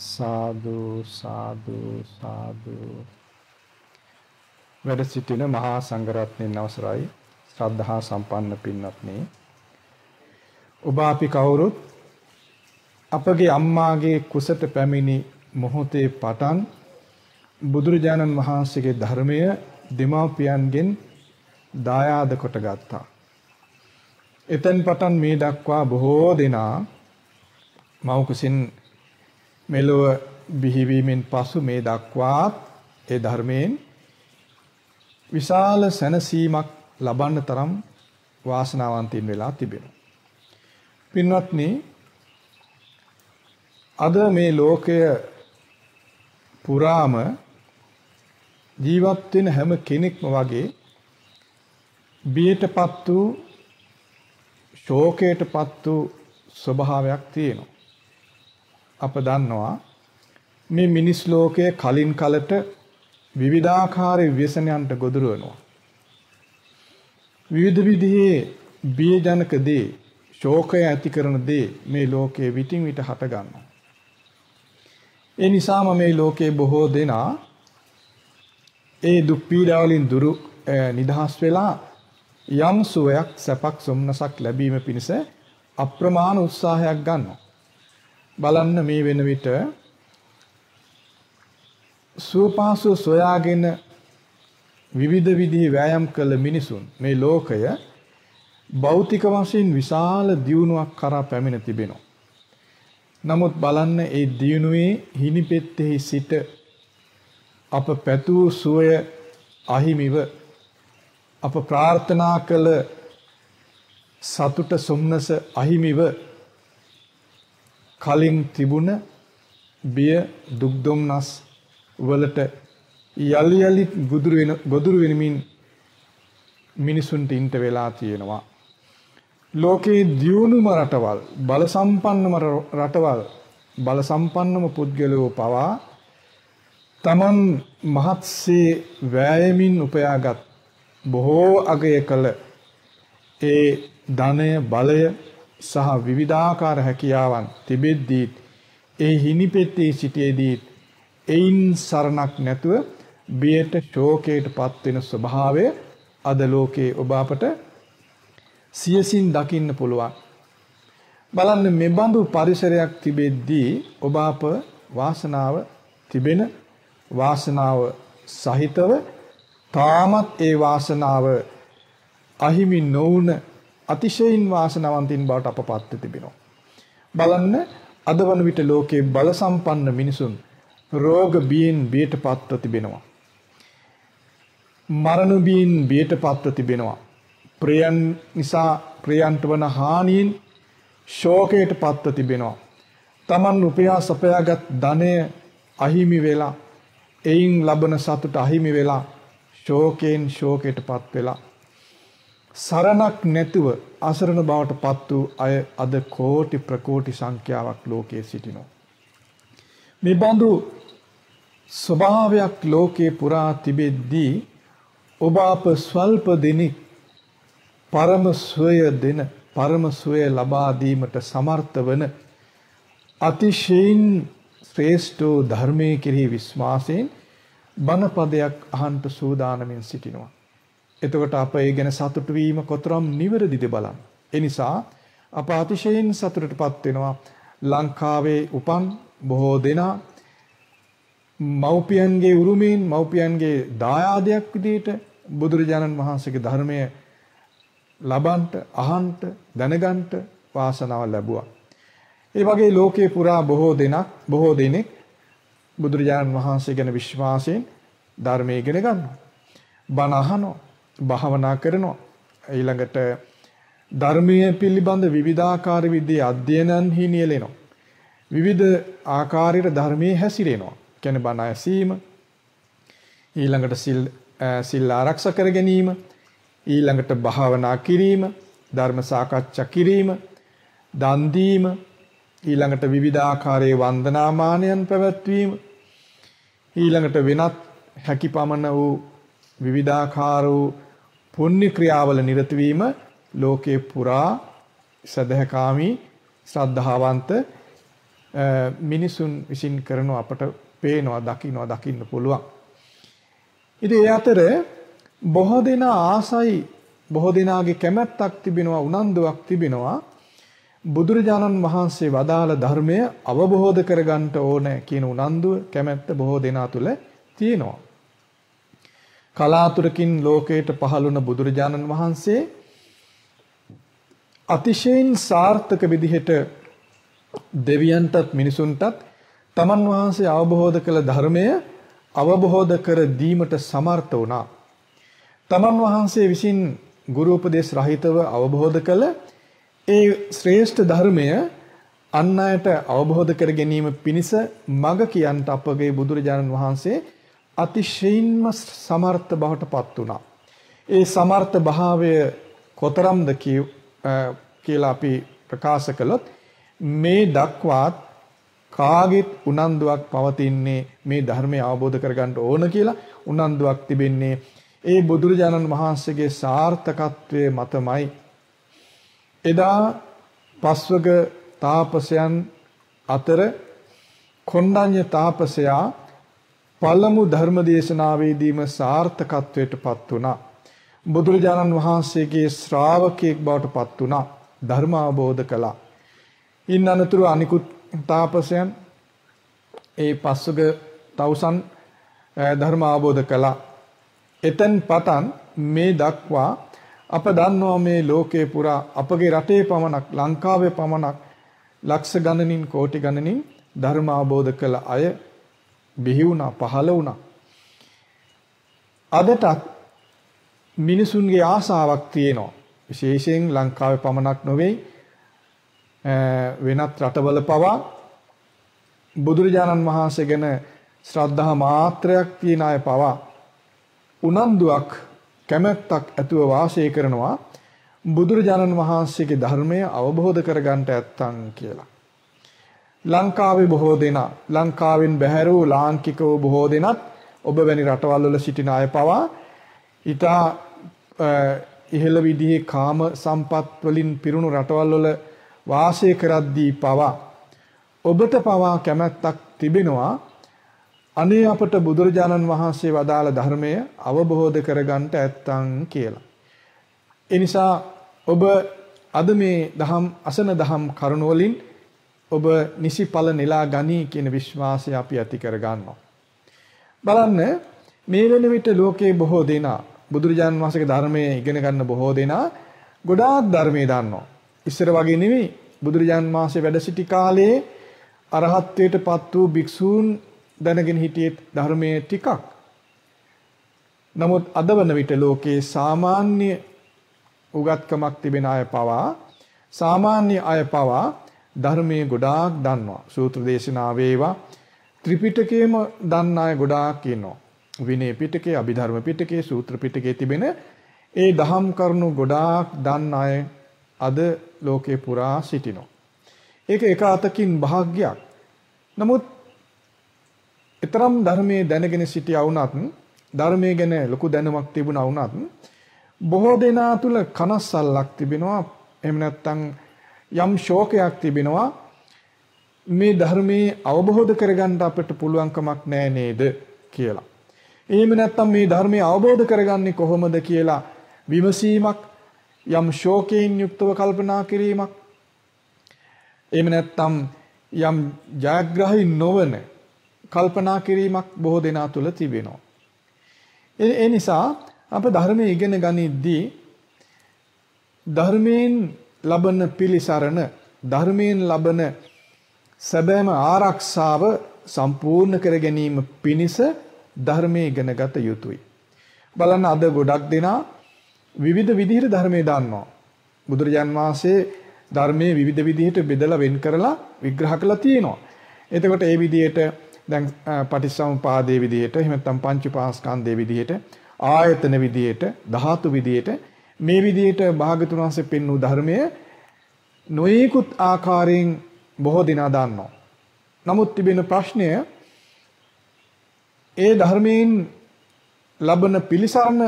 සාදු සාදු සාදු. වැඩ සිටින මහා සංඝරත්නයන් අවසරයි. ශ්‍රද්ධහා සම්පන්න පින්වත්නි. ඔබ අපි කවුරුත් අපගේ අම්මාගේ කුසට පැමිණි මොහොතේ පටන් බුදුරජාණන් වහන්සේගේ ධර්මය දෙමාපියන්ගෙන් දායාද කොට ගත්තා. එතෙන් පටන් මේ දක්වා බොහෝ දෙනා මව් කුසින් මෙලොව බිහිවීමෙන් පසු මේ දක්වාත් ඒ ධර්මයෙන් විශාල සැනසීමක් ලබන්න තරම් වාසනාවන්තයින් වෙලා තිබෙනවා. පින්වත්නි අද මේ ලෝකය පුරාම ජීවත් වෙන හැම කෙනෙක්ම වගේ බියටපත් වූ ශෝකයටපත් වූ ස්වභාවයක් තියෙනවා. අප දන්නවා මේ මිනිස් ලෝකයේ කලින් කලට විවිධාකාර ව්‍යසනයන්ට ගොදුරු වෙනවා. විවිධ විදිහේ බියජනක දේ, ශෝකය ඇති කරන දේ මේ ලෝකයේ විтин විට හට ගන්නවා. ඒ නිසාම මේ ලෝකයේ බොහෝ දෙනා ඒ දුක් පීඩා වලින් දුරු නිදහස් වෙලා යම් සුවයක් සැපක් සොම්නසක් ලැබීම පිණිස අප්‍රමාණ උත්සාහයක් ගන්නවා. බලන්න මේ වෙන විට සුවපාසුව සොයාගෙන විවිධ විදිහේ වෑයම් කළ මිනිසුන් මේ ලෝකය භෞතික වශයෙන් විශාල දියුණුවක් කරා පැමිණ තිබෙනවා. නමුත් බලන්න ඒ දියුණුවේ හිණිපෙත්තේ සිට අප පැතූ සුවය අහිමිව අප ප්‍රාර්ථනා කළ සතුට සොම්නස අහිමිව කලින් තිබුණ බිය දුක් දුම්නස් වලට යලි යලි ගොදුරු වෙන ගොදුරු වෙනමින් මිනිසුන්ට ඉන්ට වෙලා තියෙනවා. ලෝකේ දියුණුම රටවල් බල සම්පන්නම රටවල් බල සම්පන්නම පුද්ගලයෝ පවා තමන් මහත්සේ වෑයමින් උපයාගත් බොහෝ අගය කළ ඒ ධනය බලය සහ විවිධාකාර හැකියාවන් තිබෙද්දී ඒ හිණිපෙත්තේ සිටියේදී එයින් සරණක් නැතුව බියට ශෝකයට පත් වෙන ස්වභාවය අද ලෝකේ ඔබ අපට සියසින් දකින්න පුළුවන්. බලන්න මෙබඳු පරිසරයක් තිබෙද්දී ඔබ අප වාසනාව තිබෙන වාසනාව සහිතව තාමත් ඒ වාසනාව අහිමි නොවුන අතිශයින් වාසනාවන්තින් බවට අපපත් තිබෙනවා. බලන්න අද වන විට ලෝකයේ බල සම්පන්න මිනිසුන් රෝග බියෙන් බියටපත්ව තිබෙනවා. මරණ බියෙන් බියටපත්ව තිබෙනවා. ප්‍රියන් නිසා ප්‍රියන්ට වන හානියෙන් ශෝකයටපත්ව තිබෙනවා. Taman උපයා සපයාගත් ධනය අහිමි වෙලා එයින් ලබන සතුට අහිමි වෙලා ශෝකයෙන් ශෝකයටපත් වෙලා සරණක් නැතුව අසරණ බවට පත් වූ අය අද කෝටි ප්‍රකෝටි සංඛ්‍යාවක් ලෝකයේ සිටිනවා. මේ බඳු ස්වභාවයක් ලෝකේ පුරා තිබෙද්දී ඔබ අප ස්වල්ප දෙනෙක් පරම සුවය දෙන පරම සුවය ලබා දීමට සමර්ථ වන අතිශයින් ශ්‍රේෂ්ඨ ධර්මයේ කෙරෙහි විශ්වාසයෙන් බණපදයක් අහන්ට සූදානමින් සිටිනවා. එතකොට අප ඒ ගැන සතුටු වීම කොතරම් නිවැරදිද බලන්න. ඒ නිසා අප අතිශයින් සතුටටපත් වෙනවා ලංකාවේ උපන් බොහෝ දෙනා මව්පියන්ගේ උරුමයෙන් මව්පියන්ගේ දායාදයක් විදිහට බුදුරජාණන් වහන්සේගේ ධර්මය ලබන්ට අහන්ට දැනගන්ට වාසනාව ලැබුවා. ඒ වගේ ලෝකේ පුරා බොහෝ දෙනක් බොහෝ දෙනෙක් බුදුරජාණන් වහන්සේ ගැන විශ්වාසයෙන් ධර්මය ඉගෙන ගන්නවා. බණ අහනවා. භාවනා කරනවා. ඊළඟට ධර්මයේ පිළිබඳ විවිධාකාර විදිහේ අධ්‍යයනන්හි නියැලෙනවා. විවිධ ආකාරයට ධර්මයේ හැසිරෙනවා. කියන්නේ බණ ඇසීම ඊළඟට සිල් සිල් ආරක්ෂා කර ගැනීම ඊළඟට භාවනා කිරීම ධර්ම සාකච්ඡා කිරීම දන් දීම ඊළඟට විවිධාකාරයේ වන්දනාමානයන් පැවැත්වීම ඊළඟට වෙනත් හැකිපමණ වූ විවිධාකාර වූ පුණ්‍ය ක්‍රියාවල නිරත වීම ලෝකේ පුරා සදහකාමී ශ්‍රද්ධාවන්ත මිනිසුන් විසින් කරන අපට පේනවා දකින්නවා දකින්න පුළුවන්. ඉතින් ඒ අතර බොහෝ දෙනා ආසයි බොහෝ දෙනාගේ කැමැත්තක් තිබෙනවා උනන්දුවක් තිබෙනවා බුදුරජාණන් වහන්සේ වදාළ ධර්මය අවබෝධ කරගන්න ඕන කියන උනන්දුව කැමැත්ත බොහෝ දෙනා තුල තියෙනවා. කලාතුරකින් ලෝකයට පහළුණ බුදුරජාණන් වහන්සේ අතිශයින් සාර්ථක විදිහට දෙවියන්ටත් මිනිසුන්ටත් තමන් වහන්සේ අවබෝධ කළ ධර්මය අවබෝධ කර දීමට සමර්ථ වුණා. තමන් වහන්සේ විසින් ගුරු උපදේශ රහිතව අවබෝධ කළ ඒ ශ්‍රේෂ්ඨ ධර්මය අන් අයට අවබෝධ කර ගැනීම පිණිස මඟ කියන්ට අපගේ බුදුරජාණන් වහන්සේ අතිශයින්ම සමර්ථ බවට පත් වුණා. ඒ සමර්ථ භාවය කොතරම්ද කියලා අපි ප්‍රකාශ කළොත් මේ දක්වාත් කාගෙත් උනන්දුවක් පවතින්නේ මේ ධර්මය අවබෝධ කරගන්න ඕන කියලා උනන්දුවක් තිබෙන්නේ ඒ බුදුරජාණන් වහන්සේගේ සාර්ථකත්වයේ මතමයි එදා පස්වග තාපසයන් අතර කොණ්ඩඤ්ඤ තාපසයා පළමු ධර්ම දේශනාවේදීම සාර්ථකත්වයට පත් වුණා. බුදුරජාණන් වහන්සේගේ ශ්‍රාවකයෙක් බවට පත් වුණා. ධර්ම අවබෝධ කළා. ඉන් අනතුරු අනිකුත් තාපසයන් ඒ පස්වග තවුසන් ධර්ම අවබෝධ කළා. එතෙන් පටන් මේ දක්වා අප දන්නවා මේ ලෝකේ පුරා අපගේ රටේ පමණක් ලංකාවේ පමණක් ලක්ෂ ගණනින් කෝටි ගණනින් ධර්ම අවබෝධ කළ අය බිහි වුණා පහළ වුණා. අදටත් මිනිසුන්ගේ ආසාවක් තියෙනවා. විශේෂයෙන් ලංකාවේ පමණක් නොවේ වෙනත් රටවල පවා බුදුරජාණන් වහන්සේ ගැන ශ්‍රද්ධා මාත්‍රයක් තියන අය පවා උනන්දුවක් කැමැත්තක් ඇතුව වාසය කරනවා බුදුරජාණන් වහන්සේගේ ධර්මය අවබෝධ කරගන්නට ඇත්තන් කියලා. ලංකාවේ බොහෝ දෙනා ලංකාවෙන් බැහැර වූ ලාංකිකව බොහෝ දෙනත් ඔබ වැනි රටවල් වල සිටින අය පවා ඊට ඉහළ විදිහේ කාම සම්පත් වලින් පිරුණු රටවල් වල වාසය කරද්දී පවා ඔබට පවා කැමැත්තක් තිබෙනවා අනේ අපට බුදුරජාණන් වහන්සේ වදාළ ධර්මය අවබෝධ කරගන්නට ඇත්තන් කියලා. ඒ නිසා ඔබ අද මේ දහම් අසන දහම් කරුණ වලින් ඔබ නිසි ඵල නෙලා ගනී කියන විශ්වාසය අපි ඇති කර ගන්නවා. බලන්න මේ වෙන විට ලෝකේ බොහෝ දෙනා බුදුරජාණන් වහන්සේගේ ධර්මයේ ඉගෙන ගන්න බොහෝ දෙනා ගොඩාක් ධර්මයේ දන්නවා. ඉස්සර වගේ නෙවෙයි බුදුරජාණන් වහන්සේ වැඩ සිටි කාලේ අරහත්ත්වයට පත් වූ භික්ෂූන් දැනගෙන හිටියේ ධර්මයේ ටිකක්. නමුත් අද වන විට ලෝකේ සාමාන්‍ය උගත්කමක් තිබෙන අය පවා සාමාන්‍ය අය පවා ධර්මයේ ගොඩාක් දන්නවා. සූත්‍ර දේශනා වේවා ත්‍රිපිටකයේම දන්න අය ගොඩාක් ඉන්නවා. විනය පිටකේ, අභිධර්ම පිටකේ, සූත්‍ර පිටකේ තිබෙන ඒ දහම් කරුණු ගොඩාක් දන්න අය අද ලෝකේ පුරා සිටිනවා. ඒක එක අතකින් භාග්යක්. නමුත් ඊතරම් ධර්මයේ දැනගෙන සිටියා වුණත් ධර්මයේ ගැන ලොකු දැනුමක් තිබුණා වුණත් බොහෝ දෙනා තුල කනස්සල්ලක් තිබෙනවා. එහෙම නැත්නම් යම් ශෝකයක් තිබෙනවා. මේ ධර්මයේ අවබෝධ කරගන්න අපිට පුළුවන්කමක් නැහැ නේද කියලා. එහෙම නැත්නම් මේ ධර්මයේ අවබෝධ කරගන්නේ කොහොමද කියලා විමසීමක් යම් ශෝකයෙන් යුක්තව කල්පනා කිරීමක් එහෙම නැත්නම් යම් ජයග්‍රහී නොවන කල්පනා කිරීමක් බොහෝ දෙනා තුළ තිබෙනවා. ඒ නිසා අප ධර්මයේ ඉගෙන ගනිද්දී ධර්මයෙන් ලබන පිළිසරණ ධර්මයෙන් ලබන සැබෑම ආරක්ෂාව සම්පූර්ණ කර ගැනීම පිණිස ධර්මයේ ඉගෙනගත යුතුයි. බලන්න අද ගොඩක් දෙනා විවිධ විදිහට ධර්මයේ දන්නවා. බුදුරජාන් වහන්සේ ධර්මයේ විවිධ විදිහට බෙදලා වෙන් කරලා විග්‍රහ කරලා තියෙනවා. එතකොට ඒ විදිහට දැන් පටිච්චසමුපාදයේ විදිහට එහෙම නැත්නම් පංච පාස්කන්ධයේ විදිහට ආයතන විදිහට ධාතු විදිහට මේ විදිහට භාගතුන් වහන්සේ පෙන්වූ ධර්මය නොයෙකුත් ආකාරයෙන් බොහෝ දිනා දන්නවා. නමුත් තිබෙන ප්‍රශ්නය ඒ ධර්මයෙන් ලබන පිළිසරණ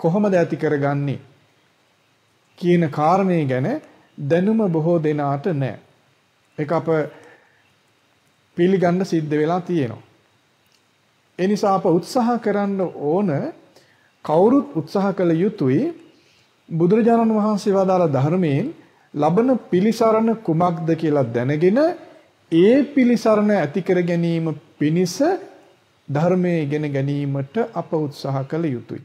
කොහොමද ඇති කරගන්නේ කියන කාරණේ ගැන දැනුම බොහෝ දෙනාට නැහැ. ඒක අප පිළිගන්න සිද්ධ වෙලා තියෙනවා. ඒ නිසා අප උත්සාහ කරන්න ඕන කවුරුත් උත්සාහ කළ යුතුයි බුදුරජාණන් වහන්සේ වදාළ ධර්මයෙන් ලබන පිළිසරණ කුමක්ද කියලා දැනගෙන ඒ පිළිසරණ ඇති කර ගැනීම පිණිස ධර්මයේ ඉගෙන ගැනීමට අප උත්සාහ කළ යුතුයි.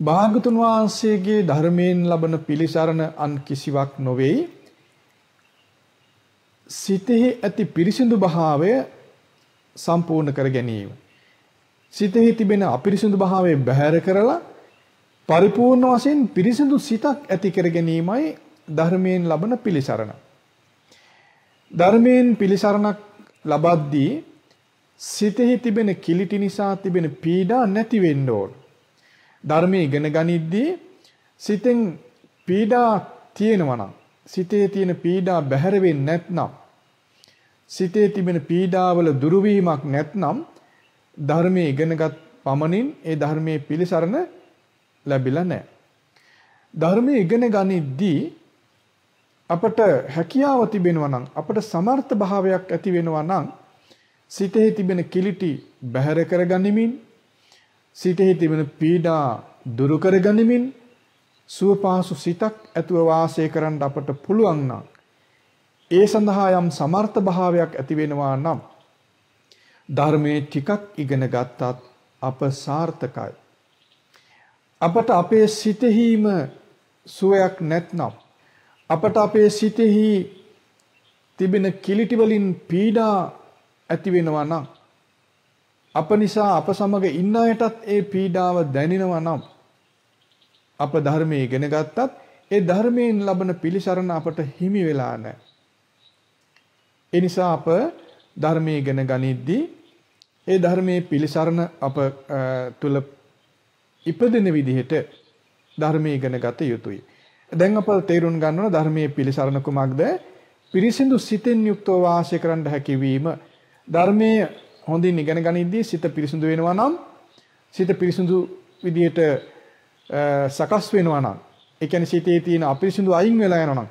භාගතුන් වහන්සේගේ ධර්මයෙන් ලබන පිළිසරණ අන් කිසිවක් නොවේයි. සිතෙහි ඇති පිරිසිදු භාවය සම්පූර්ණ කර ගැනීම. සිතෙහි තිබෙන අපිරිසිදු භාවය බැහැර කරලා පරිපූර්ණ වශයෙන් පිරිසිදු සිතක් ඇති කර ගැනීමයි ධර්මයෙන් ලබන පිළිසරණ. ධර්මයෙන් පිළිසරණක් ලබද්දී සිතෙහි තිබෙන කිලිටි නිසා තිබෙන පීඩා නැති වෙන්න ඕන. ධර්මයේ ඉගෙන ගනිද්දී සිතෙන් පීඩා තියෙනවා නම් සිතේ තියෙන පීඩා බැහැර වෙන්නේ නැත්නම් සිතේ තිබෙන පීඩාවල දුරු වීමක් නැත්නම් ධර්මයේ ඉගෙනගත් පමණින් ඒ ධර්මයේ පිළිසරණ ලැබිලා නැහැ. ධර්මයේ ඉගෙන ගනිද්දී අපට හැකියාව තිබෙනවා නම් අපට සමර්ථ භාවයක් ඇති වෙනවා නම් සිතෙහි තිබෙන කිලිටි බැහැර කරගනිමින් සිතෙහි තිබෙන පීඩා දුරු කරගනිමින් සුවපහසු සිතක් ඇතුව වාසය කරන්න අපට පුළුවන් නම් ඒ සඳහා යම් සමර්ථ භාවයක් ඇති වෙනවා නම් ධර්මයේ ටිකක් ඉගෙන ගත්තත් අප සාර්ථකයි. අපට අපේ සිතෙහිම සුවයක් නැත්නම් අපට අපේ සිතෙහි තිබෙන කිලිටි වලින් පීඩා ඇති වෙනවා නම් අප නිසා අප සමග ඉන්න අයටත් ඒ පීඩාව දැනෙනවා නම් අප ධර්මයේ ඉගෙන ගත්තත් ඒ ධර්මයෙන් ලබන පිළිසරණ අපට හිමි වෙලා නැහැ. ඒ නිසා අප ධර්මයේ ඉගෙන ගනිද්දී ඒ ධර්මයේ පිළිසරණ අප තුල ඉපදෙන විදිහට ධර්මයේ ඉගෙන ගත යුතුයි. දැන් අප තේරුම් ගන්නවා ධර්මයේ පිළිසරණ කුමක්ද? පිරිසිදු සිතෙන් යුක්තව වාසය කරන්න හැකියවීම ධර්මයේ හොඳින් ඉගෙන ගනිද්දී සිත පිරිසිදු වෙනවා නම් සිත පිරිසිදු විදිහට සකස් වෙනවා නම් ඒ කියන්නේ සිතේ තියෙන අපිරිසිදු අයින් වෙලා යනවා නම්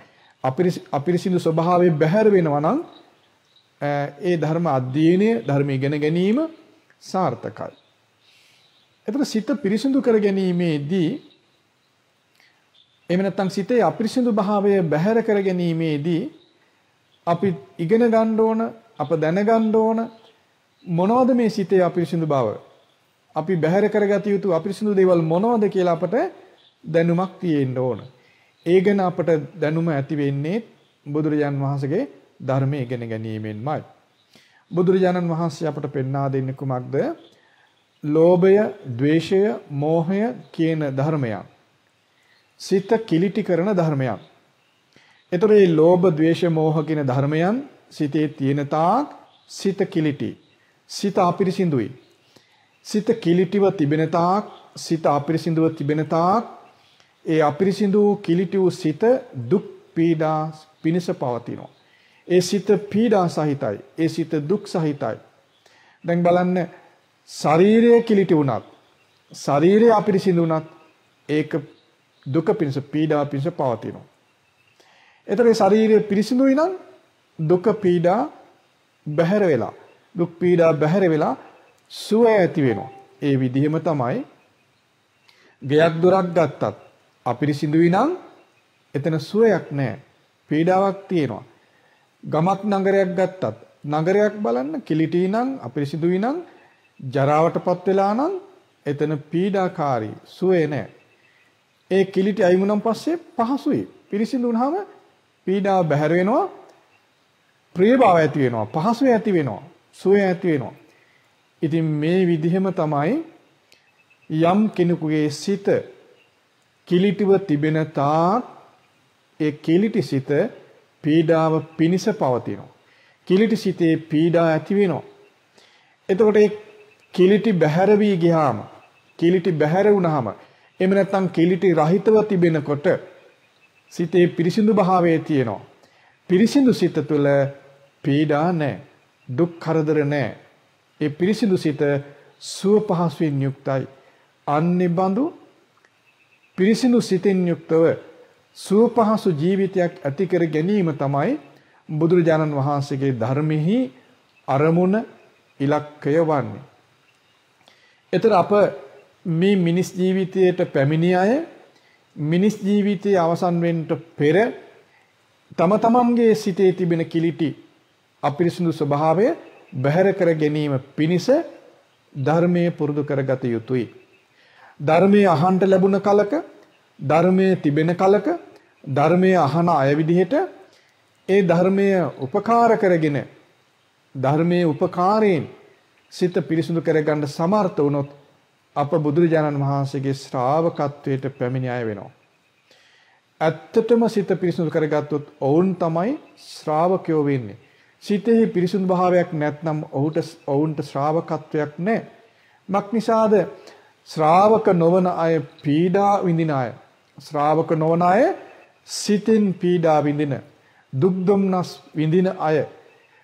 අපිරිසිදු ස්වභාවය බැහැර වෙනවා නම් ඒ ධර්ම අධ්‍යයනය ධර්ම ඉගෙන ගැනීම සාර්ථකයි. එතකොට සිත පිරිසිදු කර ගැනීමේදී එහෙම නැත්නම් සිතේ අපිරිසිදු භාවය බැහැර කර ගැනීමේදී අපි ඉගෙන ගන්න ඕන අප දැනගන්න ඕන මොනවද මේ සිතේ අපිරිසිදු බව අපි බැහැර කරගත යුතු අපිරිසිදු දේවල් මොනවද කියලා අපට දැනුමක් තියෙන්න ඕන. ඒ ගැන අපට දැනුම ඇති වෙන්නේ බුදුරජාන් වහන්සේගේ ධර්මය ඉගෙන ගැනීමෙන්මයි. බුදුරජාණන් වහන්සේ අපට පෙන්වා දෙන්නේ කුමක්ද? ලෝභය, ద్వේෂය, මෝහය කියන ධර්මයන්. සිත කිලිටි කරන ධර්මයන්. ඒතර මේ ලෝභ, ద్వේෂ, මෝහ කියන ධර්මයන් සිතේ තියෙන තාක් සිත කිලිටි. සිත අපිරිසිඳුයි. සිත කිලිටිව තිබෙන තාක් සිත අපිරිසිඳුව තිබෙන තාක් ඒ අපිරිසිඳු කිලිටි වූ සිත දුක් පීඩා පිණිස පවතිනවා ඒ සිත පීඩා සහිතයි. ඒ සිත දුක් සහිතයි. දැන් බලන්න ශරීරය කිලිටි වුණත් ශරීරය අපිරිසිදු වුණත් ඒක දුක පිණිස පීඩා පිණිස පවතිනවා. ඒතරේ ශරීරය පිරිසිදුයි නම් දුක පීඩා බැහැර වෙලා දුක් පීඩා බැහැර වෙලා සුවය ඇති වෙනවා. ඒ විදිහම තමයි ගෙයක් දොරක් ගත්තත් අපිරිසිදුයි නම් එතන සුවයක් නැහැ. පීඩාවක් තියෙනවා. ගමක් නගරයක් ගත්තත් නගරයක් බලන්න කිලිටි නම් අපිරිසිදුයි නම් ජරාවටපත් වෙලා නම් එතන පීඩාකාරී සුවේ නැහැ. ඒ කිලිටි අයිමුනම් පස්සේ පහසුයි. පිරිසිදු වුණාම පීඩාව බැහැර වෙනවා. ප්‍රියභාව ඇති වෙනවා. පහසුව ඇති වෙනවා. සුවේ ඇති වෙනවා. ඉතින් මේ විදිහම තමයි යම් කෙනෙකුගේ සිත කිලිටිව තිබෙන තාක් ඒ කිලිටි සිත පීඩාව පිනිස පවතිනවා. කිලිටි සිතේ පීඩා ඇති වෙනවා. එතකොට ඒ කිලිටි බැහැර වී ගියාම කිලිටි බැහැර වුණාම එහෙම නැත්නම් කිලිටි රහිතව තිබෙනකොට සිතේ පිරිසිදු භාවයේ තියෙනවා. පිරිසිදු සිත තුළ පීඩා නැහැ. දුක් කරදර නැහැ. ඒ පිරිසිදු සිත සුව පහසුවෙන් යුක්තයි. අන්නේ බඳු පිරිසිදු සිතෙන් යුක්තව සුව පහසු ජීවිතයක් ඇති කර ගැනීම තමයි බුදුරජාණන් වහන්සේගේ ධර්මෙහි අරමුණ ඉලක්කය වන්නේ. එතර අප මේ මිනිස් ජීවිතයට පැමිණි අය මිනිස් ජීවිතයේ අවසන් වෙන්න පෙර තම තමන්ගේ සිතේ තිබෙන කිලිටි අපිරිසුදු ස්වභාවය බැහැර කර ගැනීම පිණිස ධර්මයේ පුරුදු කරගත යුතුයි. ධර්මයේ අහන්න ලැබුණ කලක ධර්මයේ තිබෙන කලක ධර්මයේ අහන අය විදිහට ඒ ධර්මය උපකාර කරගෙන ධර්මයේ උපකාරයෙන් සිත පිරිසුදු කරගන්න සමර්ථ වුණොත් අප බුදුරජාණන් වහන්සේගේ ශ්‍රාවකත්වයට පැමිණි අය වෙනවා. ඇත්තටම සිත පිරිසුදු කරගත්තොත් ඔවුන් තමයි ශ්‍රාවකයෝ වෙන්නේ. සිතෙහි පිරිසුදු භාවයක් නැත්නම් ඔහුට ඔවුන්ට ශ්‍රාවකත්වයක් නැහැ. මක් නිසාද ශ්‍රාවක නොවන අය පීඩා විඳින අය ශ්‍රාවක නොවන අය සිතින් පීඩා විඳින දුක් දුම්නස් විඳින අය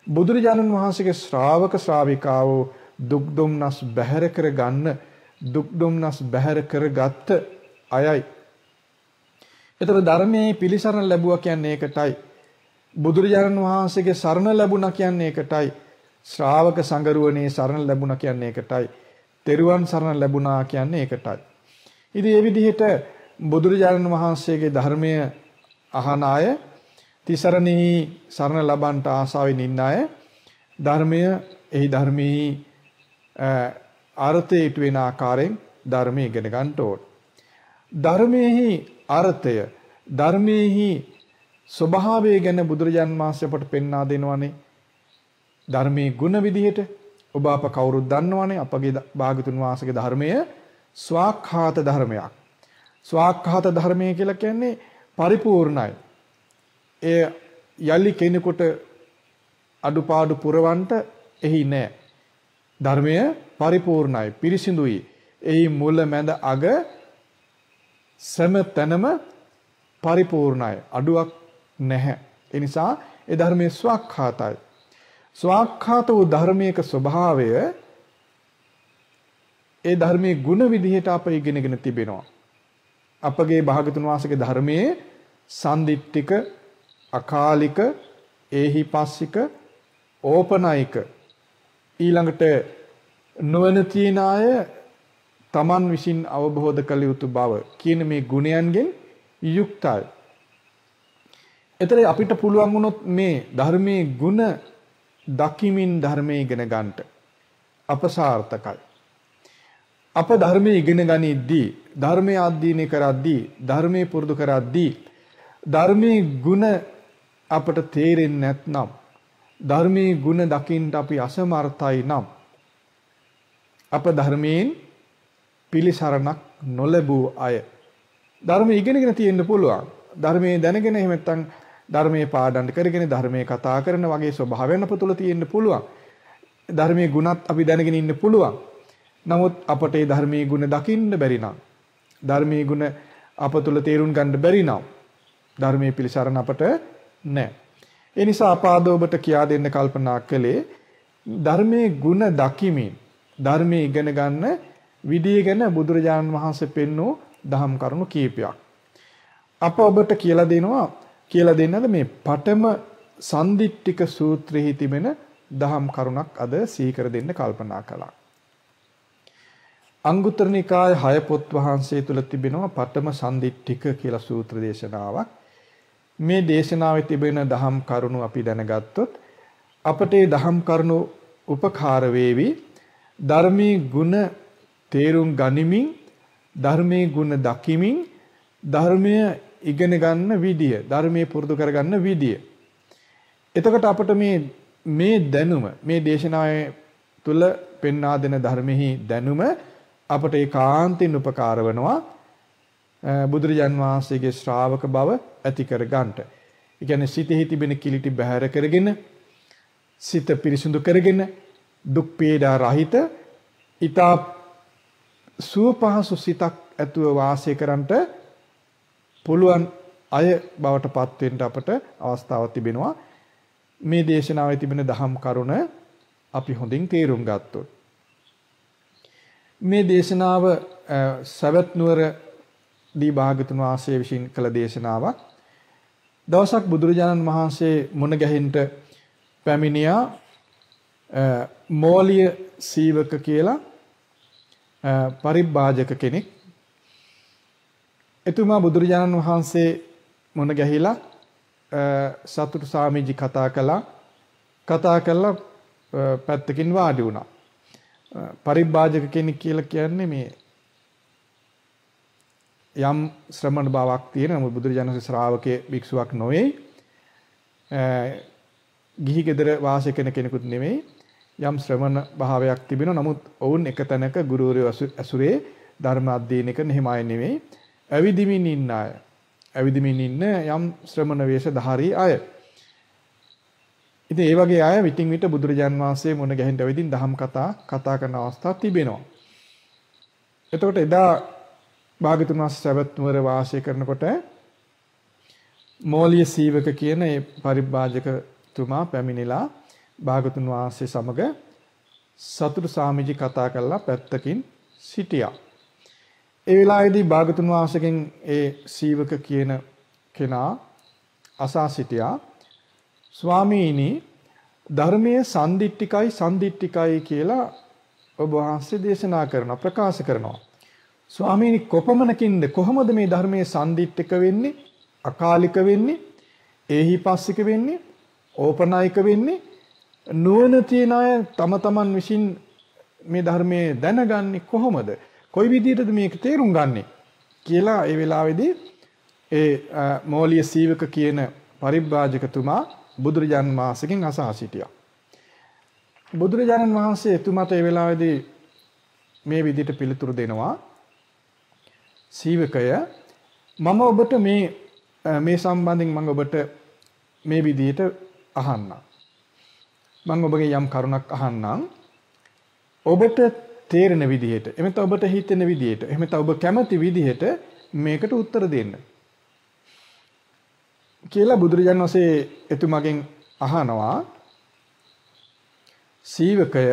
බුදුරජාණන් වහන්සේගේ ශ්‍රාවක ශ්‍රාවිකාවෝ දුක් දුම්නස් බැහැර කර ගන්න දුක් දුම්නස් බැහැර කරගත්ත අයයි. ඒතර ධර්මයේ පිළිසරණ ලැබුවා කියන්නේ ඒකටයි. බුදුරජාණන් වහන්සේගේ සරණ ලැබුණා කියන්නේ ඒකටයි. ශ්‍රාවක සංගරුවනේ සරණ ලැබුණා කියන්නේ ඒකටයි. තෙරුවන් සරණ ලැබුණා කියන්නේ ඒකටයි. ඉතින් මේ විදිහට බුදුරජාණන් වහන්සේගේ ධර්මය අහන අය තිසරණෙහි සරණ ලබන්ට ආසාවෙන් ඉන්න අය ධර්මය එහි ධර්මෙහි අර්ථය ඉටු වෙන ආකාරයෙන් ධර්මය ඉගෙන ගන්න ඕන. ධර්මයේහි අර්ථය ධර්මයේහි ස්වභාවය ගැන බුදුරජාන් වහන්සේ අපට පෙන්වා දෙනවනේ. ධර්මයේ ಗುಣ විදිහට ඔබ අප කවුරුත් දන්නවනේ අපගේ භාගතුන් වහන්සේගේ ධර්මය ස්වාක්ඛාත ධර්මයක්. ස්වාක්ඛාත ධර්මය කියලා කියන්නේ පරිපූර්ණයි. එය යලි කෙනෙකුට අඩුපාඩු පුරවන්ට එහි නෑ. ධර්මය පරිපූර්ණයි පිරිසිදුයි. එහි මුල මැද අග සෑම තැනම පරිපූර්ණයි. අඩුවක් නැහැ. ඒ නිසා ඒ ධර්මයේ ස්වක්ඛාතයි. ස්වක්ඛාත වූ ධර්මයක ස්වභාවය ඒ ධර්මයේ ಗುಣ විදිහට අප ඉගෙනගෙන තිබෙනවා. අපගේ භාගතුන් වහන්සේගේ ධර්මයේ සම්දිත්තික අකාලික ඒහිපස්සික ඕපනයික ඊළඟට නොවන තියන අය තමන් විසින් අවබෝධ කළ යුතු බව කියන මේ ගුණයන්ගෙන් යුක්තයි. එතන අපිට පුළුවන් වුණොත් මේ ධර්මයේ ಗುಣ දකිමින් ධර්මයේ ඉගෙන ගන්නට අපසාර්ථකයි. අප ධර්මයේ ඉගෙන ගනිද්දී ධර්මයේ අධ්‍යයනය කරද්දී ධර්මයේ පුරුදු කරද්දී ධර්මයේ ಗುಣ අපට තේරෙන්නේ නැත්නම් ධර්මයේ ಗುಣ දකින්න අපි අසමර්ථයි නම් අප ධර්මයෙන් පිළිසරණක් නොලැබූ අය ධර්ම ඉගෙනගෙන තියෙන්න පුළුවන් ධර්මයේ දැනගෙන එහෙම නැත්නම් ධර්මයේ පාඩම් කරගෙන ධර්මයේ කතා කරන වගේ ස්වභාවයන් අප තුළ තියෙන්න පුළුවන් ධර්මයේ ගුණත් අපි දැනගෙන ඉන්න පුළුවන් නමුත් අපට ඒ ධර්මයේ ගුණ දකින්න බැරි නම් ධර්මයේ ගුණ අප තුළ තේරුම් ගන්න බැරි නම් ධර්මයේ පිළිසරණ අපට නැහැ. ඒ නිසා අපාද ඔබට කියා දෙන්න කල්පනා කළේ ධර්මයේ ಗುಣ දකිමින් ධර්මයේ ඉගෙන ගන්න විදිය ගැන බුදුරජාණන් වහන්සේ පෙන්වූ දහම් කරුණු කීපයක්. අප ඔබට කියලා දෙනවා කියලා දෙන්නද මේ පඨම සම්දිට්ඨික සූත්‍රයේ තිබෙන දහම් කරුණක් අද සීකර දෙන්න කල්පනා කළා. අංගුත්තර නිකාය 6 පොත් වහන්සේ තුල තිබෙනවා පඨම සම්දිට්ඨික කියලා සූත්‍ර දේශනාවක්. මේ දේශනාවේ තිබෙන දහම් කරුණු අපි දැනගත්තොත් අපට ඒ දහම් කරුණු උපකාර වේවි. ධර්මී ගුණ තේරුම් ගනිමින් ධර්මයේ ගුණ දකිමින් ධර්මය ඉගෙන ගන්න විදිය, ධර්මයේ පුරුදු කරගන්න විදිය. එතකොට අපට මේ මේ දැනුම මේ දේශනාවේ තුල පෙන්වා දෙන ධර්මෙහි දැනුම අපට ඒකාන්තයෙන් උපකාර වෙනවා බුදුරජාන් වහන්සේගේ ශ්‍රාවක බව ඇති කර ගන්නට. ඒ කියන්නේ සිතෙහි තිබෙන කිලිටි බැහැර කරගෙන සිත පිරිසුදු කරගෙන දුක් පීඩා රහිත ඊතා සුව පහසු සිතක් ඇතුව වාසය කරන්නට පුළුවන් අය බවට පත් වෙන්න අපට අවස්ථාවක් තිබෙනවා. මේ දේශනාවේ තිබෙන දහම් කරුණ අපි හොඳින් තේරුම් ගත්තොත් මේ දේශනාව සවැත් නුවර දී භාගතුන් වහන්සේ විසින් කළ දේශනාවක් දවසක් බුදුරජාණන් වහන්සේ මුණ ගැහෙන්න පැමිණියා මෝලිය සීවක කියලා පරිබ්බාජක කෙනෙක්. එතුමා බුදුරජාණන් වහන්සේ මුණ ගැහිලා සතුටු සාමීජි කතා කළා. කතා කළා පැත්තකින් වාඩි වුණා. පරිබ්බාජක කෙනෙක් කියලා කියන්නේ මේ යම් ශ්‍රමණ බවක් තියෙන නමුත් බුදුරජාණන් ශ්‍රාවකයේ භික්ෂුවක් නොවේ. ගිහි ගෙදර වාසය කරන කෙනෙකුත් නෙමෙයි. යම් ශ්‍රමණ භාවයක් තිබෙනවා. නමුත් ඔවුන් එක තැනක ගුරුවරයෝ ඇසුරේ ධර්ම අධ්‍යයනය කරන එහෙම අය නෙමෙයි. ඇවිදිමින් ඉන්න අය. ඇවිදිමින් ඉන්න යම් ශ්‍රමණ වේශධාරී අය. ඉතින් ඒ වගේ අය විтин විට බුදුරජාන් වහන්සේ මුණ ගැහෙන්න වෙදින් දහම් කතා කතා කරන අවස්ථා තිබෙනවා. එතකොට එදා භාගතුන් වහන්සේ සවැත් නුවර වාසය කරනකොට මෝලිය සීවක කියන ඒ පරිබ්‍රාජකතුමා පැමිණිලා භාගතුන් වහන්සේ සමග සතුරු සාමිජි කතා කරලා පැත්තකින් සිටියා. ඒ වෙලාවේදී භාගතුන් වහන්සේගෙන් ඒ සීවක කියන කෙනා අසා සිටියා ස්වාමීනි ධර්මයේ සම්දිට්ඨිකයි සම්දිට්ඨිකයි කියලා ඔබ වහන්සේ දේශනා කරන ප්‍රකාශ කරනවා. ස්වාමීනි කොපමණකින්ද? කොහොමද මේ ධර්මයේ සම්දිට්ඨික වෙන්නේ? අකාලික වෙන්නේ? ඒහිපස්සික වෙන්නේ? ඕපනායක වෙන්නේ? නුවණ තියන අය තම තමන් විසින් මේ ධර්මයේ දැනගන්නේ කොහොමද? කොයි විදිහටද මේක තේරුම් ගන්නෙ? කියලා ඒ වෙලාවේදී ඒ මෝලිය සීවක කියන පරිබ්‍රාජකතුමා බුදුරජාණන් වහන්සේගෙන් අසා සිටියා. බුදුරජාණන් වහන්සේ එතුමාට ඒ වෙලාවේදී මේ විදිහට පිළිතුරු දෙනවා. සීවකය මම ඔබට මේ මේ සම්බන්ධයෙන් මම ඔබට මේ විදිහට අහන්නම්. මම ඔබගේ යම් කරුණක් අහන්නම්. ඔබට තේරෙන විදිහට, එහෙම ඔබට හිතෙන විදිහට, එහෙම ඔබ කැමති විදිහට මේකට උත්තර දෙන්න. කියලා බුදුරජාණන් වහන්සේ එතුමගෙන් අහනවා සීවකය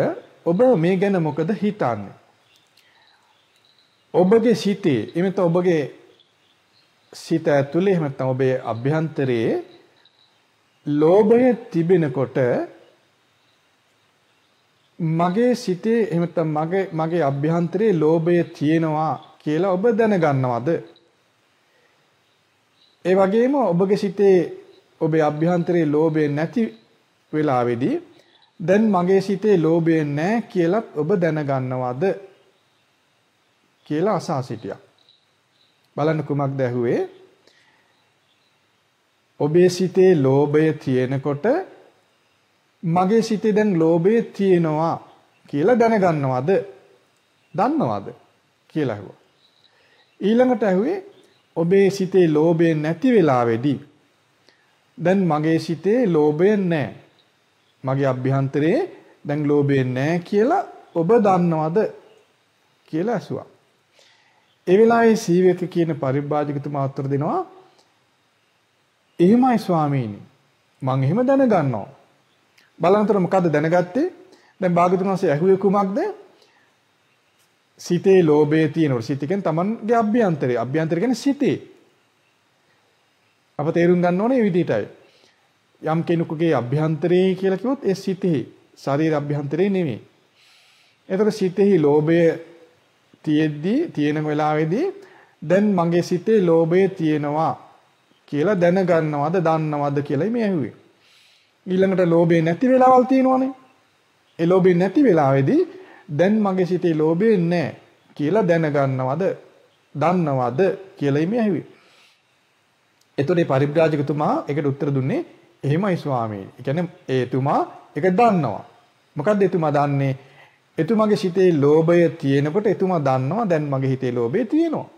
ඔබ මේ ගැන මොකද හිතන්නේ? ඔබගේ සිතේ එමෙත ඔබගේ සිත ඇතුලේ එහෙම නැත්නම් ඔබේ අභ්‍යන්තරයේ ලෝභය තිබෙනකොට මගේ සිතේ එහෙම නැත්නම් මගේ මගේ අභ්‍යන්තරයේ ලෝභය තියෙනවා කියලා ඔබ දැනගන්නවද? ඒ වගේම ඔබගේ සිතේ ඔබේ අභ්‍යන්තරයේ ලෝභය නැති වෙලාවේදී දැන් මගේ සිතේ ලෝභය නැහැ කියලා ඔබ දැනගන්නවද කියලා අසා සිටියා. බලන්න කුමක්ද ඇහුවේ? ඔබේ සිතේ ලෝභය තියෙනකොට මගේ සිතේ දැන් ලෝභය තියෙනවා කියලා දැනගන්නවද? දන්නවද? කියලා ඇහුවා. ඊළඟට ඇහුවේ ඔබේ සිතේ ලෝභය නැති වෙලාවේදී දැන් මගේ සිතේ ලෝභය නැහැ. මගේ අභ්‍යන්තරයේ දැන් ලෝභය නැහැ කියලා ඔබ දන්නවද කියලා ඇසුවා. ඒ වෙලාවේ සීවක කියන පරිබ්‍රාජකතුමා උත්තර දෙනවා එහෙමයි ස්වාමීනි මං එහෙම දැනගන්නවා බලනතර මොකද්ද දැනගත්තේ දැන් භාගතුන් වහන්සේ ඇහුවේ කුමක්ද සිතේ ලෝභය තියෙනකොට සිත කියන්නේ Tamanගේ අභ්‍යන්තරය. අභ්‍යන්තරය කියන්නේ සිතේ. අප තේරුම් ගන්න ඕනේ මේ විදිහටයි. යම් කෙනෙකුගේ අභ්‍යන්තරේ කියලා කිව්වොත් ඒ සිතේ ශරීර අභ්‍යන්තරේ නෙමෙයි. එතකොට සිතෙහි ලෝභය තියෙද්දි තියෙන වෙලාවේදී දැන් මගේ සිතේ ලෝභය තියෙනවා කියලා දැනගන්නවද දන්නවද කියලායි මේ ඇහුවේ. ඊළඟට ලෝභය නැති වෙලාවල් තියෙනවනේ. ඒ ලෝභය නැති වෙලාවේදී දැන් මගේ සිතේ ලෝභය නැහැ කියලා දැනගන්නවද දන්නවද කියලා මේ ඇහුවේ. එතකොට මේ පරිබ්‍රාජකතුමා ඒකට උත්තර දුන්නේ එහෙමයි ස්වාමීනි. ඒ කියන්නේ එතුමා ඒක දන්නවා. මොකද්ද එතුමා දන්නේ? එතුමාගේ සිතේ ලෝභය තියෙනකොට එතුමා දන්නවා දැන් මගේ හිතේ ලෝභය තියෙනවා.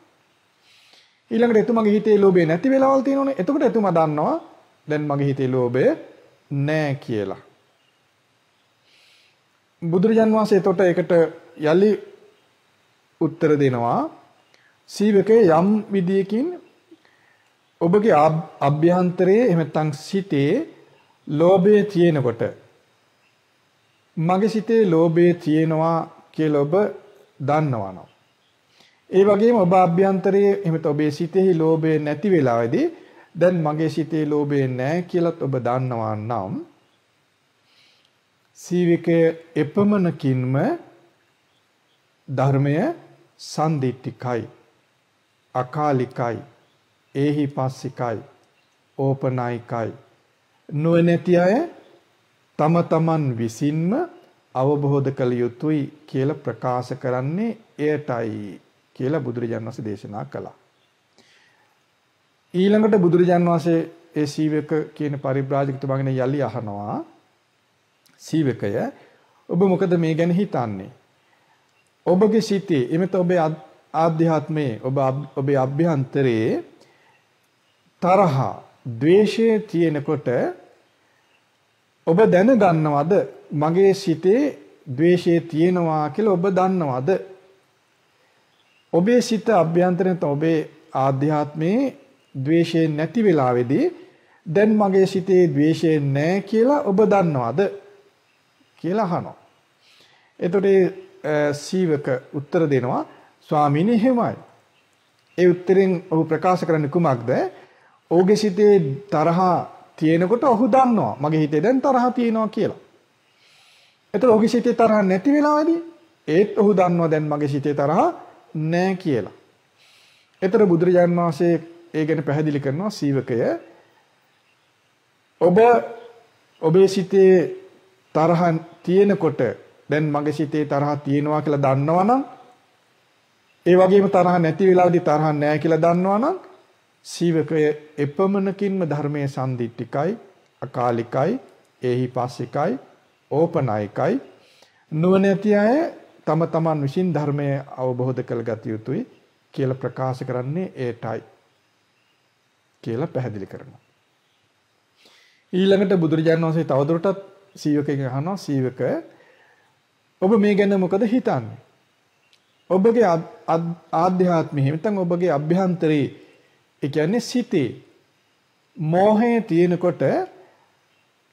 ඊළඟට එතුමාගේ හිතේ ලෝභය නැති වෙලාවල් තියෙනවනේ. එතකොට එතුමා දන්නවා දැන් මගේ හිතේ ලෝභය නැහැ කියලා. බුදුරජාන් වහන්සේ එතකොට ඒකට යලි උත්තර දෙනවා. සීවකේ යම් විදියකින් ඔබගේ අභ්‍යන්තරයේ එහෙම නැත්නම් සිතේ ලෝභය තියෙනකොට මගේ සිතේ ලෝභය තියෙනවා කියලා ඔබ දන්නවනම් ඒ වගේම ඔබ අභ්‍යන්තරයේ එහෙම ඔබේ සිතෙහි ලෝභය නැති වෙලාවේදී දැන් මගේ සිතේ ලෝභය නැහැ කියලත් ඔබ දන්නවා නම් සීවිකය එපමණකින්ම ධර්මය සම්දිට්ඨිකයි අකාලිකයි ඒහි පස්සිකයි ඕපනායිකයි නොනැති අය තම තමන් විසින්ම අවබෝධ කළ යුතුයි කියලා ප්‍රකාශ කරන්නේ එයටයි කියලා බුදුරජාණන් වහන්සේ දේශනා කළා. ඊළඟට බුදුරජාණන් වහන්සේ ඒ සීවක කියන පරිබ්‍රාජකතුමාගෙන යලි අහනවා සීවකය ඔබ මොකද මේ ගැන හිතන්නේ? ඔබගේ සිතේ එමෙත ඔබේ ආධ්‍යාත්මයේ ඔබ ඔබේ අභ්‍යන්තරයේ තරහ, ද්වේෂය තියෙනකොට ඔබ දැනගන්නවද මගේ සිතේ ද්වේෂය තියෙනවා කියලා ඔබ දන්නවද? ඔබේ සිත අභ්‍යන්තරයෙන් ඔබේ ආධ්‍යාත්මයේ ද්වේෂය නැති වෙලාවේදී දැන් මගේ සිතේ ද්වේෂය නැහැ කියලා ඔබ දන්නවද කියලා අහනවා. එතකොට සීවක උත්තර දෙනවා ස්වාමීනි එහෙමයි. ඒ උත්තරෙන් ඔහු ප්‍රකාශ කරන්නේ කුමක්ද? ඔහුගේ සිතේ තරහා තියෙනකොට ඔහු දන්නවා මගේ හිතේ දැන් තරහ තියෙනවා කියලා. එතකොට ඔහුගේ සිතේ තරහ නැති වෙලාවේදී ඒත් ඔහු දන්නවා දැන් මගේ සිතේ තරහ නැහැ කියලා. එතකොට බුදුරජාන් වහන්සේ ඒ ගැන පැහැදිලි කරනවා සීවකය ඔබ ඔබේ සිතේ තරහ තියෙනකොට දැන් මගේ සිතේ තරහ තියෙනවා කියලා දන්නවනම් ඒ වගේම තරහ නැති වෙලාවදී තරහ නැහැ කියලා දන්නවනම් සීවකය එපමණකින්ම ධර්මයේ සම්දිට්ඨිකයි අකාලිකයි ඒහි පස්සිකයි ඕපනායකයි නුවණැති අය තම තමන් විසින් ධර්මය අවබෝධ කරගත යුතුයි කියලා ප්‍රකාශ කරන්නේ ඒටයි කියලා පැහැදිලි කරනවා. ඊළඟට බුදුරජාණන් වහන්සේ තවදුරටත් සීවකගෙන් අහනවා සීවක ඔබ මේ ගැන මොකද හිතන්නේ? ඔබගේ ආධ්‍යාත්මෙහි නැත්නම් ඔබගේ අභ්‍යන්තරේ ඒ කියන්නේ සිතේ මෝහය තියෙනකොට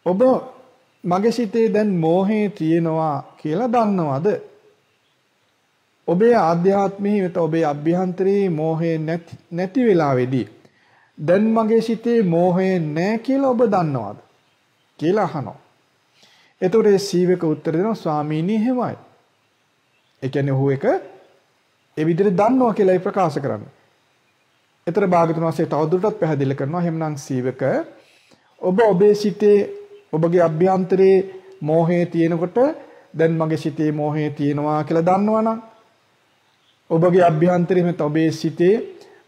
ඔබ මගේ සිතේ දැන් මෝහය තියෙනවා කියලා දන්නවද? ඔබේ ආධ්‍යාත්මෙහි නැත්නම් ඔබේ අභ්‍යන්තරේ මෝහය නැති නැති වෙලාවේදී දැන් මගේ සිතේ මෝහය නැහැ කියලා ඔබ දන්නවද? කියලා අහනවා. එතකොට ඒ සීවක උත්තර දෙනවා ස්වාමීනි එහෙමයි. ඒ කියන්නේ ඔහු එක ඒ විදිහට දන්නවා කියලායි ප්‍රකාශ කරන්නේ. එතර භාගතුන් වහන්සේ තවදුරටත් පැහැදිලි කරනවා එහෙමනම් සීවක ඔබ ඔබේ සිතේ ඔබගේ අභ්‍යන්තරයේ මෝහය තියෙනකොට දැන් මගේ සිතේ මෝහය තියෙනවා කියලා දන්නවනම් ඔබගේ අභ්‍යන්තරයේ මෙත ඔබේ සිතේ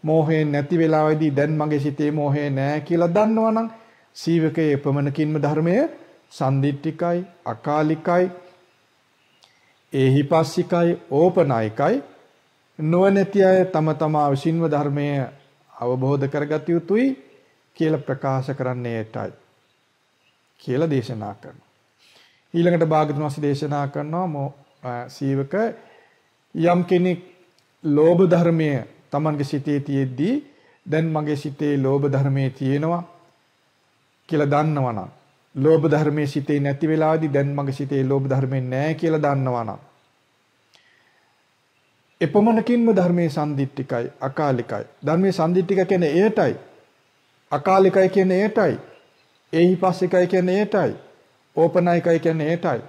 මෝහය නැති වෙලාවේදී දැන් මගේ සිතේ මෝහය නැහැ කියලා දන්නවනම් සීවකයේ ප්‍රමණකින්ම ධර්මයේ සන්දිට්ඨිකයි අකාලිකයි ඒහිපස්සිකයි ඕපනායිකයි. නොනැති අය තම තමා විසින්ව ධර්මය අවබෝධ කරගත යුතුයි කියලා ප්‍රකාශ කරන්නේ ඒටයි කියලා දේශනා කරනවා. ඊළඟට භාගතුන් වහන්සේ දේශනා කරනවා සීවක යම් කෙනෙක් ලෝභ ධර්මය Tamange සිතේ තියෙද්දී දැන් මගේ සිතේ ලෝභ ධර්මයේ තියෙනවා කියලා දන්නවනම් ලෝභ ධර්මයේ සිතේ නැති වෙලාවදී දැන් මගේ සිතේ ලෝභ ධර්මේ නැහැ කියලා දන්නවා නම් එපමණකින්ම ධර්මයේ සම්දිත්තිකයි අකාලිකයි. ධර්මයේ සම්දිත්තික කියන්නේ එයටයි අකාලිකයි කියන්නේ එයටයි ඒහිපස්සිකයි කියන්නේ එයටයි ඕපනායිකයි කියන්නේ එයටයි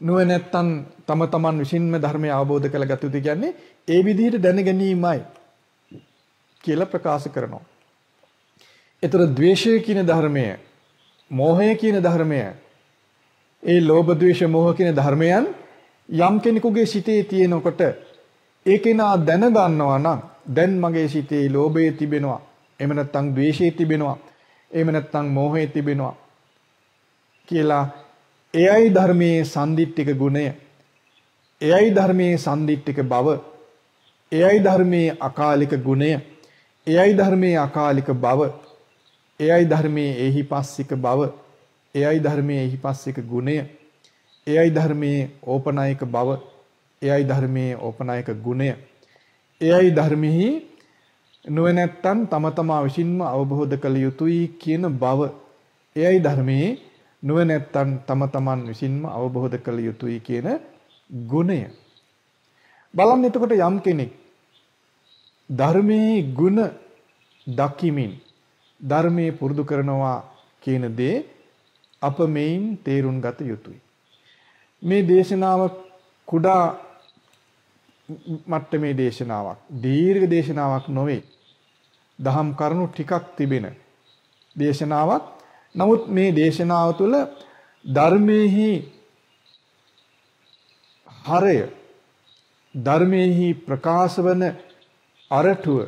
නුවණැත්තන් තම තමන් විසින්ම ධර්මය අවබෝධ කරගත යුතු කියන්නේ ඒ විදිහට දැන ගැනීමයි කියලා ප්‍රකාශ කරනවා. ඒතර ද්වේෂය කියන ධර්මය මෝහය කියන ධර්මය. ඒ ලෝභ ද්වේෂ මෝහ කියන ධර්මයන් යම් කෙනෙකුගේ සිතේ තියෙනකොට ඒ කෙනා දැනගන්නවා නම් දැන් මගේ සිතේ ලෝභය තිබෙනවා. එහෙම නැත්නම් ද්වේෂය තිබෙනවා. එහෙම නැත්නම් මෝහය තිබෙනවා. කියලා එයයි ධර්මයේ සම්දිට්ඨික ගුණය එයයි ධර්මයේ සම්දිට්ඨික බව එයයි ධර්මයේ අකාලික ගුණය එයයි ධර්මයේ අකාලික බව එයයි ධර්මයේ එහිපස්සික බව එයයි ධර්මයේ එහිපස්සික ගුණය එයයි ධර්මයේ ඕපනායක බව එයයි ධර්මයේ ඕපනායක ගුණය එයයි ධර්මෙහි නුවණැත්තන් තම තමා විසින්ම අවබෝධ කළ යුතුයි කියන බව එයයි ධර්මයේ නුවණැත්තන් තම තමන් විසින්ම අවබෝධ කළ යුතුයි කියන ගුණය. බලන්න එතකොට යම් කෙනෙක් ධර්මයේ ගුණ දකිමින් ධර්මයේ පුරුදු කරනවා කියන දේ අප මෙයින් තේරුම් ගත යුතුයි. මේ දේශනාව කුඩා මට්ටමේ දේශනාවක්. දීර්ඝ දේශනාවක් නොවේ. දහම් කරුණු ටිකක් තිබෙන දේශනාවක්. නමුත් මේ දේශනාව තුළ ධර්මයේහි හරය ධර්මයේහි ප්‍රකාශ වන අරටුව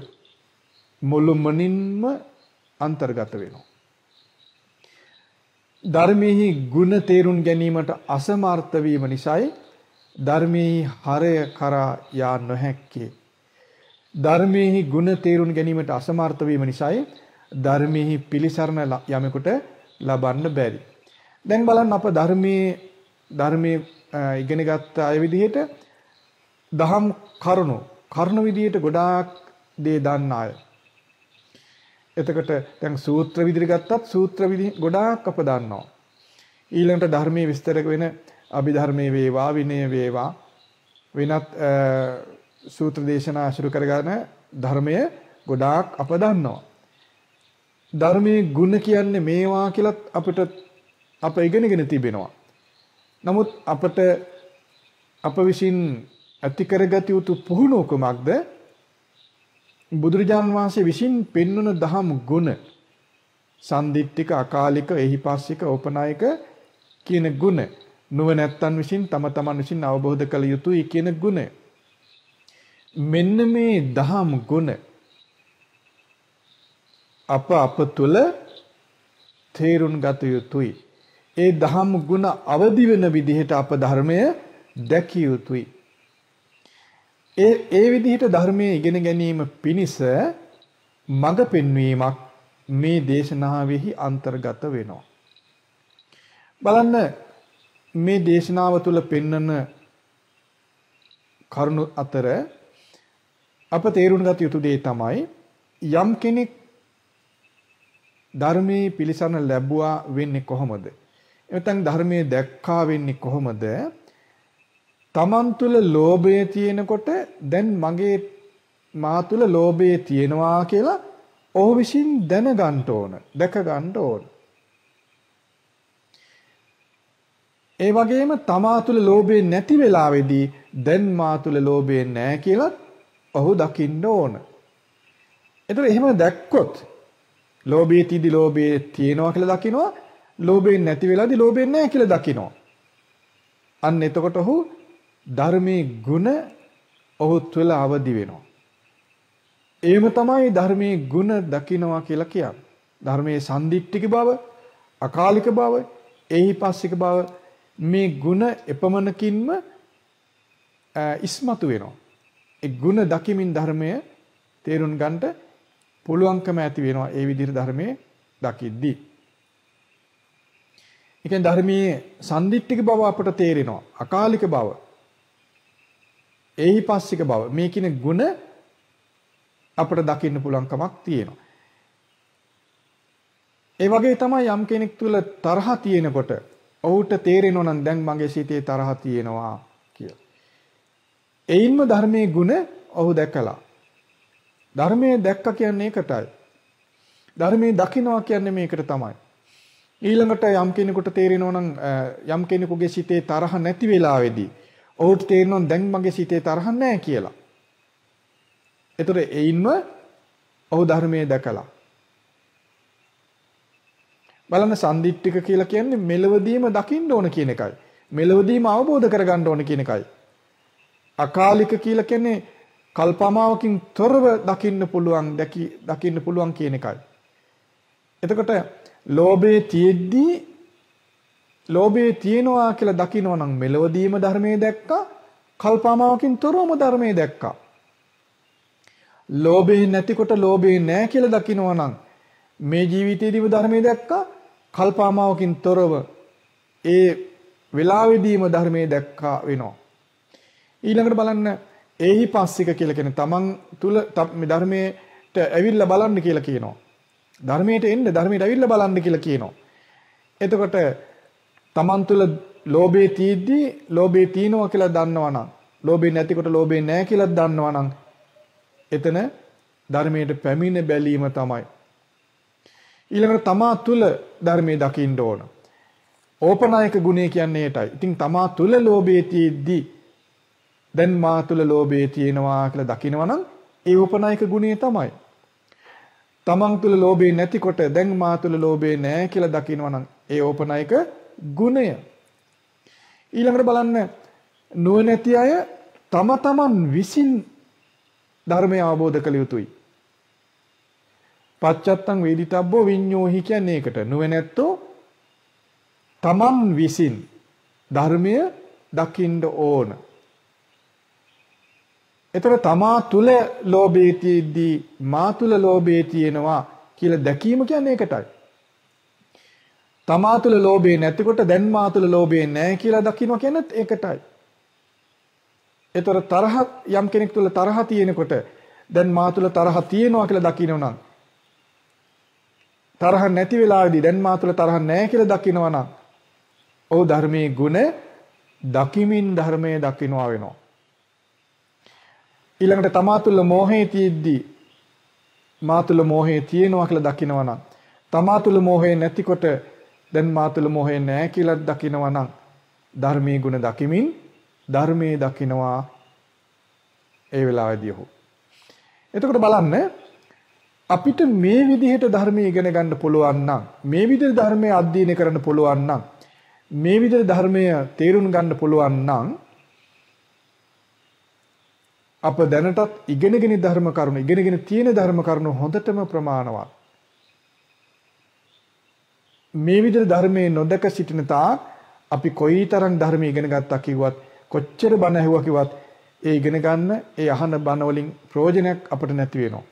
මුළුමනින්ම අන්තර්ගත වෙනවා. ධර්මයේ ගුණ තේරුම් ගැනීමට අසමර්ථ වීම නිසායි ධර්මයේ හරය කරා යා නොහැක්කේ. ධර්මයේ ගුණ තේරුම් ගැනීමට අසමර්ථ වීම නිසායි ධර්මයේ පිළිසරණ යමෙකුට ලබන්න බැරි. දැන් බලන්න අප ධර්මයේ ධර්මයේ ඉගෙනගත් අය විදිහට දහම් කරුණු කරුණු විදිහට ගොඩාක් දේ දන්න අය එතකොට දැන් සූත්‍ර විදිහට ගත්තත් සූත්‍ර විදි ගොඩාක් අප දන්නවා. ඊළඟට ධර්මයේ විස්තර වෙන අභිධර්මයේ වේවා විනය වේවා වෙනත් සූත්‍ර දේශනා අසුරු කරගෙන ධර්මය ගොඩාක් අප දන්නවා. ධර්මයේ ಗುಣ කියන්නේ මේවා කියලත් අපිට අප ඉගෙනගෙන තිබෙනවා. නමුත් අපට අප විසින් ඇති කරගත යුතු පුහුණුව කුමක්ද? බුදුරජාන් වහන්සේ විසින් පෙන්වන දහම් ගුණ සන්දිට්ඨික අකාලික එහිපස්සික ඕපනායක කියන ගුණ නුවණැත්තන් විසින් තම තමන් විසින් අවබෝධ කළ යුතුයි කියන ගුණ. මෙන්න මේ දහම් ගුණ අප අප තුල තේරුම් ගත යුතුයි. ඒ දහම් ගුණ අවදි වෙන විදිහට අප ධර්මය දැකිය යුතුයි. ඒ ඒ විදිහට ධර්මයේ ඉගෙන ගැනීම පිණිස මඟ පෙන්වීමක් මේ දේශනාවෙහි අන්තර්ගත වෙනවා. බලන්න මේ දේශනාව තුළ පෙන්වන කරුණු අතර අප තේරුම් ගත යුතු දේ තමයි යම් කෙනෙක් ධර්මයේ පිළිසරණ ලැබුවා වෙන්නේ කොහොමද? එතෙන් ධර්මයේ දැක්කා වෙන්නේ කොහොමද? තමන් තුළ ලෝභය තියෙනකොට දැන් මගේ මා තුළ ලෝභය තියෙනවා කියලා ඔහු විසින් දැනගන්න ඕන, දැක ගන්න ඕන. ඒ වගේම තමා තුළ ලෝභය නැති වෙලාවේදී දැන් මා තුළ ලෝභය නැහැ කියලා ඔහු දකින්න ඕන. ඒතර එහෙම දැක්කොත් ලෝභයේ තියදී ලෝභයේ තියෙනවා කියලා දකිනවා, ලෝභයෙන් නැති වෙලාදී ලෝභයෙන් නැහැ කියලා දකිනවා. අන්න එතකොට ඔහු ධර්මයේ ಗುಣ ඔහු තුළ අවදි වෙනවා. එහෙම තමයි ධර්මයේ ಗುಣ දකින්නවා කියලා කියන්නේ. ධර්මයේ සම්දිට්ඨික බව, අකාලික බව, එහිපස්සික බව මේ ಗುಣ එපමණකින්ම ඉස්මතු වෙනවා. ඒ ಗುಣ දකිමින් ධර්මය තේරුම් ගන්නට පුළුවන්කම ඇති වෙනවා ඒ විදිහට ධර්මයේ දකිද්දී. ඒ කියන්නේ ධර්මයේ සම්දිට්ඨික බව අපට තේරෙනවා. අකාලික බව ඒහිපස්සික බව මේ කියන ಗುಣ අපිට දකින්න පුළුවන්කමක් තියෙනවා. ඒ වගේ තමයි යම් කෙනෙක් තුල තරහ තියෙනකොට ඔහුට තේරෙනවා නම් දැන් මගේ සිතේ තරහ තියෙනවා කියලා. එයින්ම ධර්මයේ ಗುಣ ඔහු දැකලා. ධර්මයේ දැක්ක කියන්නේ ඒකටයි. ධර්මයේ දකින්නවා කියන්නේ මේකට තමයි. ඊළඟට යම් කෙනෙකුට තේරෙනවා නම් යම් කෙනෙකුගේ සිතේ තරහ නැති වෙලාවේදී ඔහුට තේරෙනවා දැන් මගේ සිතේ තරහ නැහැ කියලා. ඒතර එයින්ම ඔහු ධර්මයේ දැකලා. බලන්න සම්දිට්ඨික කියලා කියන්නේ මෙලවදීම දකින්න ඕන කියන එකයි. මෙලවදීම අවබෝධ කරගන්න ඕන කියන එකයි. අකාලික කියලා කියන්නේ කල්පමාවකින් තොරව දකින්න පුළුවන් දකින්න පුළුවන් කියන එකයි. එතකොට ලෝභයේ තියෙද්දී ලෝභයේ තියෙනවා කියලා දකිනවා නම් මෙලවදීම ධර්මයේ දැක්කා කල්පමාවකින් තොරවම ධර්මයේ දැක්කා. ලෝභේ නැතිකොට ලෝභේ නැහැ කියලා දකිනවා නම් මේ ජීවිතයේදීම ධර්මයේ දැක්කා කල්පමාවකින් තොරව ඒ වෙලාවෙදීම ධර්මයේ දැක්කා වෙනවා. ඊළඟට බලන්න ඒහි පස්සික කියලා කියන තමන් තුල මේ ධර්මයට ඇවිල්ලා බලන්න කියලා කියනවා. ධර්මයට එන්න ධර්මයට ඇවිල්ලා බලන්න කියලා කියනවා. එතකොට Taman තුල ලෝභය තියෙද්දී ලෝභය තියෙනවා කියලා දන්නවනම් ලෝභය නැතිකොට ලෝභය නැහැ කියලා දන්නවනම් එතන ධර්මයට පැමිණ බැලීම තමයි. ඊළඟට තමා තුල ධර්මයේ දකින්න ඕන. ඕපනායක ගුණය කියන්නේ ඒටයි. ඉතින් තමා තුල ලෝභයේ තියෙද්දී දැන් මා තුල ලෝභයේ තියෙනවා කියලා දකිනවනම් ඒ ඕපනායක ගුණය තමයි. තමන් තුල ලෝභය නැතිකොට දැන් මා තුල ලෝභය නැහැ කියලා දකිනවනම් ඒ ඕපනායක ගුණය. ඊළඟට බලන්න නුවණැති අය තම තමන් විසින් ධර්මය අවබෝධ කළ යුතුයි. පච්චත්තං වේදිතබ්බෝ විඤ්ඤෝහි කියන්නේ ඒකට. නුවණැත්තෝ තමන් විසින් ධර්මය දකින්න ඕන. එතකොට තමා තුල ලෝභය තියෙද්දී මා තුල ලෝභය තියෙනවා කියලා දැකීම කියන්නේ ඒකටයි. තමා තුල ලෝභය නැතිකොට දැන් මා තුල ලෝභය නැහැ කියලා දකින්න කියනත් ඒකටයි. එතකොට තරහ යම් කෙනෙක් තුල තරහ තියෙනකොට දැන් මා තුල තරහ තියෙනවා කියලා දකින්නවනම් තරහ නැති වෙලාවේදී දැන් මා තුල තරහ නැහැ කියලා දකින්නවනම් ඔව් ධර්මයේ ගුණ දකිමින් ධර්මයේ දකින්නවා වෙනවා. ඊළඟට තමා තුල මෝහය තියෙද්දී මා තුල මෝහය තියෙනවා කියලා දකින්නවනම් තමා තුල මෝහය නැතිකොට දැන් මා තුල මෝහය නැහැ කියලා දකින්නවනම් ධර්මයේ ගුණ දකිමින් ධර්මයේ දකින්නවා ඒ වෙලාවේදී ඔහු. එතකොට බලන්න අපිට මේ විදිහට ධර්මය ඉගෙන ගන්න පුළුවන් නම් මේ විදිහට ධර්මය අධ්‍යයනය කරන්න පුළුවන් නම් මේ විදිහට ධර්මය තේරුම් ගන්න පුළුවන් නම් අප දැනටත් ඉගෙනගෙන ධර්ම කරුණු ඉගෙනගෙන තියෙන ධර්ම කරුණු හොඳටම ප්‍රමාණවත් මේ විදිහට ධර්මයේ නොදක සිටින තා අපි කොයිතරම් ධර්ම ඉගෙන ගත්තා කිව්වත් කොච්චර බණ ඇහුවා කිව්වත් ඒ ඉගෙන ගන්න ඒ අහන බණ වලින් ප්‍රයෝජනයක් අපිට නැති වෙනවා.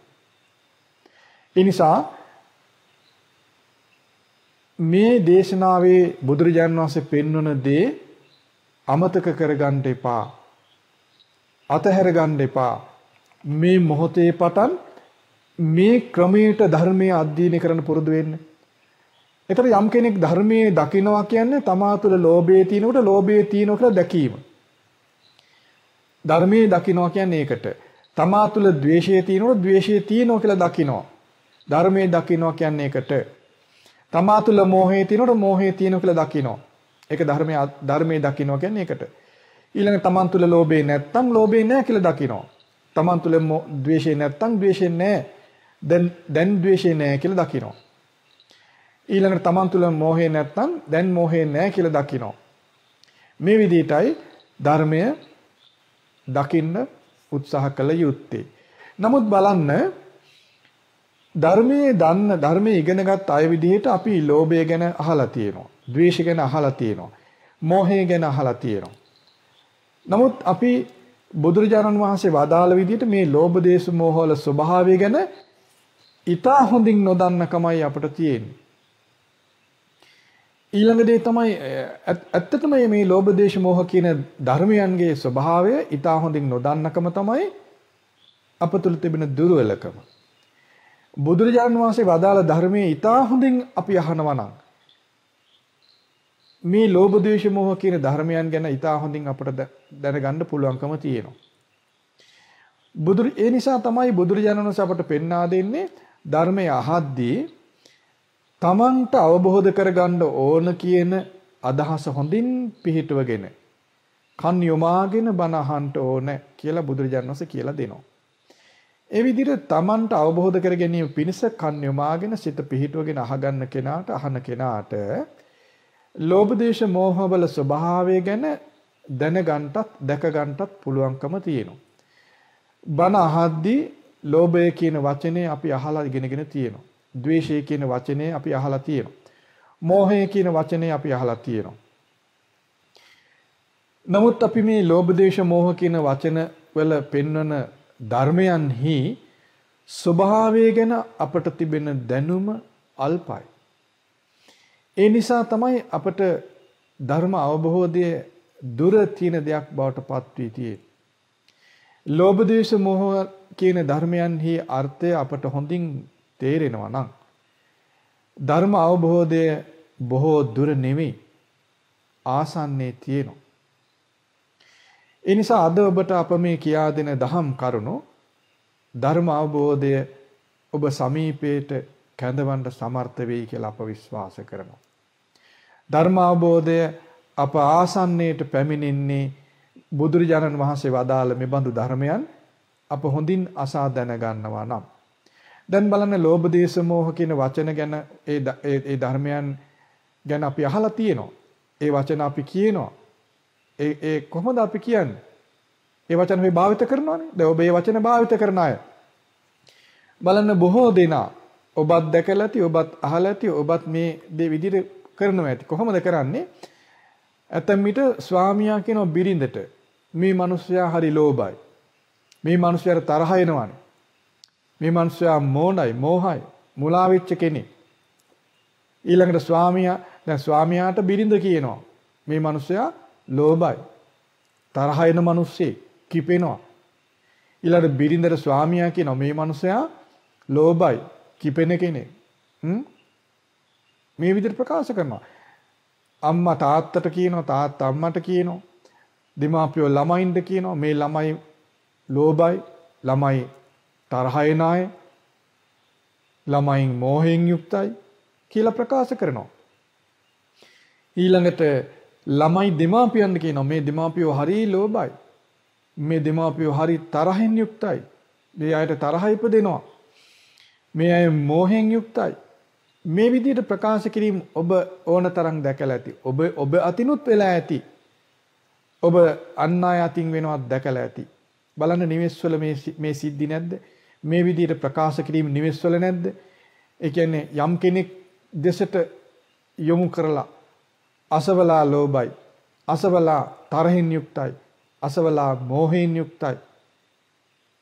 ඒ නිසා මේ දේශනාවේ බුදුරජාන් වහන්සේ පෙන්වන දේ අමතක කරගන්න එපා. අතහැර ගන්න එපා. මේ මොහොතේ පටන් මේ ක්‍රමයට ධර්මයේ අධ්‍යයනය කරන්න පුරුදු වෙන්න. ඒතර යම් කෙනෙක් ධර්මයේ දකිනවා කියන්නේ තමා තුළ ලෝභයේ තියෙනකොට ලෝභයේ තියෙනවා කියලා දැකීම. ධර්මයේ දකිනවා කියන්නේ ඒකට. තමා තුළ ද්වේෂය තියෙනකොට ද්වේෂය තියෙනවා කියලා දකිනවා. ධර්මයේ දකිනවා කියන්නේ ඒකට. තමා තුළ මෝහය තියෙනකොට මෝහය තියෙනවා කියලා දකිනවා. ඒක ධර්මයේ ධර්මයේ දකිනවා කියන්නේ ඒකට. ඊළඟ තමන් තුළ ලෝභය නැත්තම් ලෝභය නැහැ කියලා දකිනවා. තමන් තුළ ද්වේෂය නැත්තම් ද්වේෂය නැහැ. දැන් දැන් ද්වේෂය නැහැ කියලා දකිනවා. ඊළඟට තමන් තුළ මෝහය නැත්තම් දැන් මෝහය නැහැ කියලා දකිනවා. මේ විදිහටයි ධර්මය දකින්න උත්සාහ කළ යුත්තේ. නමුත් බලන්න ධර්මයේ දන්න ධර්මයේ ඉගෙනගත් අය විදිහට අපි ලෝභය ගැන අහලා තියෙනවා. ද්වේෂය ගැන අහලා තියෙනවා. මෝහය ගැන අහලා තියෙනවා. නමුත් අපි බුදුරජාණන් වහන්සේ වදාළ විදිහට මේ ලෝභ දේශ මෝහ වල ස්වභාවය ගැන ඊටා හොඳින් නොදන්නකමයි අපිට තියෙන්නේ. ඊළඟ දේ තමයි ඇත්තටම මේ ලෝභ දේශ මොහ කියන ධර්මයන්ගේ ස්වභාවය ඊටා හොඳින් නොදන්නකම තමයි අප තුළ තිබෙන දුර්වලකම. බුදුරජාණන් වහන්සේ වදාළ ධර්මයේ ඊටා හොඳින් අපි අහනවා නම් මේ ලෝභ දේශ මොහ කියන ධර්මයන් ගැන ඊටා හොඳින් අපට දැනගන්න පුළුවන්කම තියෙනවා. බුදු ඒ නිසා තමයි බුදුරජාණන් වහන්සේ අපට පෙන්වා දෙන්නේ ධර්මය අහද්දී තමන්ට අවබෝධ කරගන්න ඕන කියන අදහස හොඳින් පිහිටුවගෙන කන් යොමාගෙන බණ අහන්න ඕන කියලා බුදුරජාණන් වහන්සේ කියලා දෙනවා. ඒ විදිහට තමන්ට අවබෝධ කර ගැනීම පිණිස කන් යොමාගෙන සිත පිහිටුවගෙන අහගන්න කෙනාට අහන කෙනාට ලෝභ දේශ මෝහ බල ස්වභාවය ගැන දැනගන්නටත් දැකගන්නටත් පුළුවන්කම තියෙනවා. බණ අහද්දී ලෝභය කියන වචනේ අපි අහලා ඉගෙනගෙන තියෙනවා. ද්වේෂය කියන වචනේ අපි අහලා තියෙනවා. මෝහය කියන වචනේ අපි අහලා තියෙනවා. නමුත් අපි මේ ලෝභ දේශ මෝහ කියන වචන වල පෙන්වන ධර්මයන්හි ස්වභාවය ගැන අපට තිබෙන දැනුම අල්පයි. ඒ නිසා තමයි අපට ධර්ම අවබෝධයේ දුර තියෙන දෙයක් බවට පත් වී තියෙන්නේ. ලෝභ දේශ මොහ කියන ධර්මයන්හි අර්ථය අපට හොඳින් තේරෙනවා නම් ධර්ම අවබෝධය බොහෝ දුර නෙවෙයි ආසන්නයේ තියෙනවා. ඒ නිසා අද ඔබට අප මේ කියා දෙන දහම් කරුණු ධර්ම අවබෝධය ඔබ සමීපයට කැඳවන්න සමර්ථ වෙයි කියලා අප විශ්වාස කරනවා. ධර්ම අවබෝධය අප ආසන්නයට පැමිණෙන්නේ බුදුරජාණන් වහන්සේ වදාළ මෙබඳු ධර්මයන් අප හොඳින් අසා දැනගන්නවා නම් දැන් බලන්න ලෝභ දේශ මොහ කියන වචන ගැන ඒ ඒ ධර්මයන් ගැන අපි අහලා තියෙනවා. ඒ වචන අපි කියනවා. ඒ ඒ කොහොමද අපි කියන්නේ? ඒ වචන මේ භාවිත කරනවානේ. දැන් ඔබ මේ වචන භාවිත කරන අය බලන්න බොහෝ දෙනා ඔබත් දැකලා ඇති, ඔබත් අහලා ඇති, ඔබත් මේ දේ විදිහට කරනවා ඇති. කොහොමද කරන්නේ? ඇතැම් විට ස්වාමියා කියන බිරිඳට මේ මිනිස්සයා හරි ලෝභයි. මේ මිනිස්සයාට තරහ එනවානේ. මේ මිනිස්සයා මෝඩයි, මෝහයි, මුලා වෙච්ච කෙනෙක්. ඊළඟට ස්වාමියා දැන් ස්වාමියාට බිරිඳ කියනවා මේ මිනිස්සයා ලෝභයි. තරහ එන මිනිස්සේ කිපෙනවා. ඊළඟට බිරිඳට ස්වාමියා කියනවා මේ මිනිස්සයා ලෝභයි, කිපෙන කෙනෙක්. මේ විදිහට ප්‍රකාශ කරනවා. අම්මා තාත්තට කියනවා තාත්තා අම්මට කියනවා. දෙමාපියෝ ළමයින්ට කියනවා මේ ළමයි ලෝභයි, ළමයි තරහ එන අය, ළමයින් මෝහයෙන් යුක්තයි කියලා ප්‍රකාශ කරනවා. ඊළඟට ළමයි දෙමාපියන්ට කියනවා මේ දෙමාපියෝ හරි ලෝභයි. මේ දෙමාපියෝ හරි තරහෙන් යුක්තයි. මේ අයට තරහ ඉපදෙනවා. මේ අය මෝහෙන් යුක්තයි. මේ විදිහට ප්‍රකාශ කිරීම ඔබ ඕන තරම් දැකලා ඇති. ඔබ ඔබ අතිනුත් වෙලා ඇති. ඔබ අන් අය අතින් වෙනවත් දැකලා ඇති. බලන්න නිවෙස්වල මේ මේ සිද්ධි නැද්ද? මේ විදිහට ප්‍රකාශ කිරීම නිවෙස්වල නැද්ද? ඒ කියන්නේ යම් කෙනෙක් දෙසට යොමු කරලා අසවලා ලෝභයි. අසවලා තරහින් යුක්තයි. අසවලා මෝහයෙන් යුක්තයි.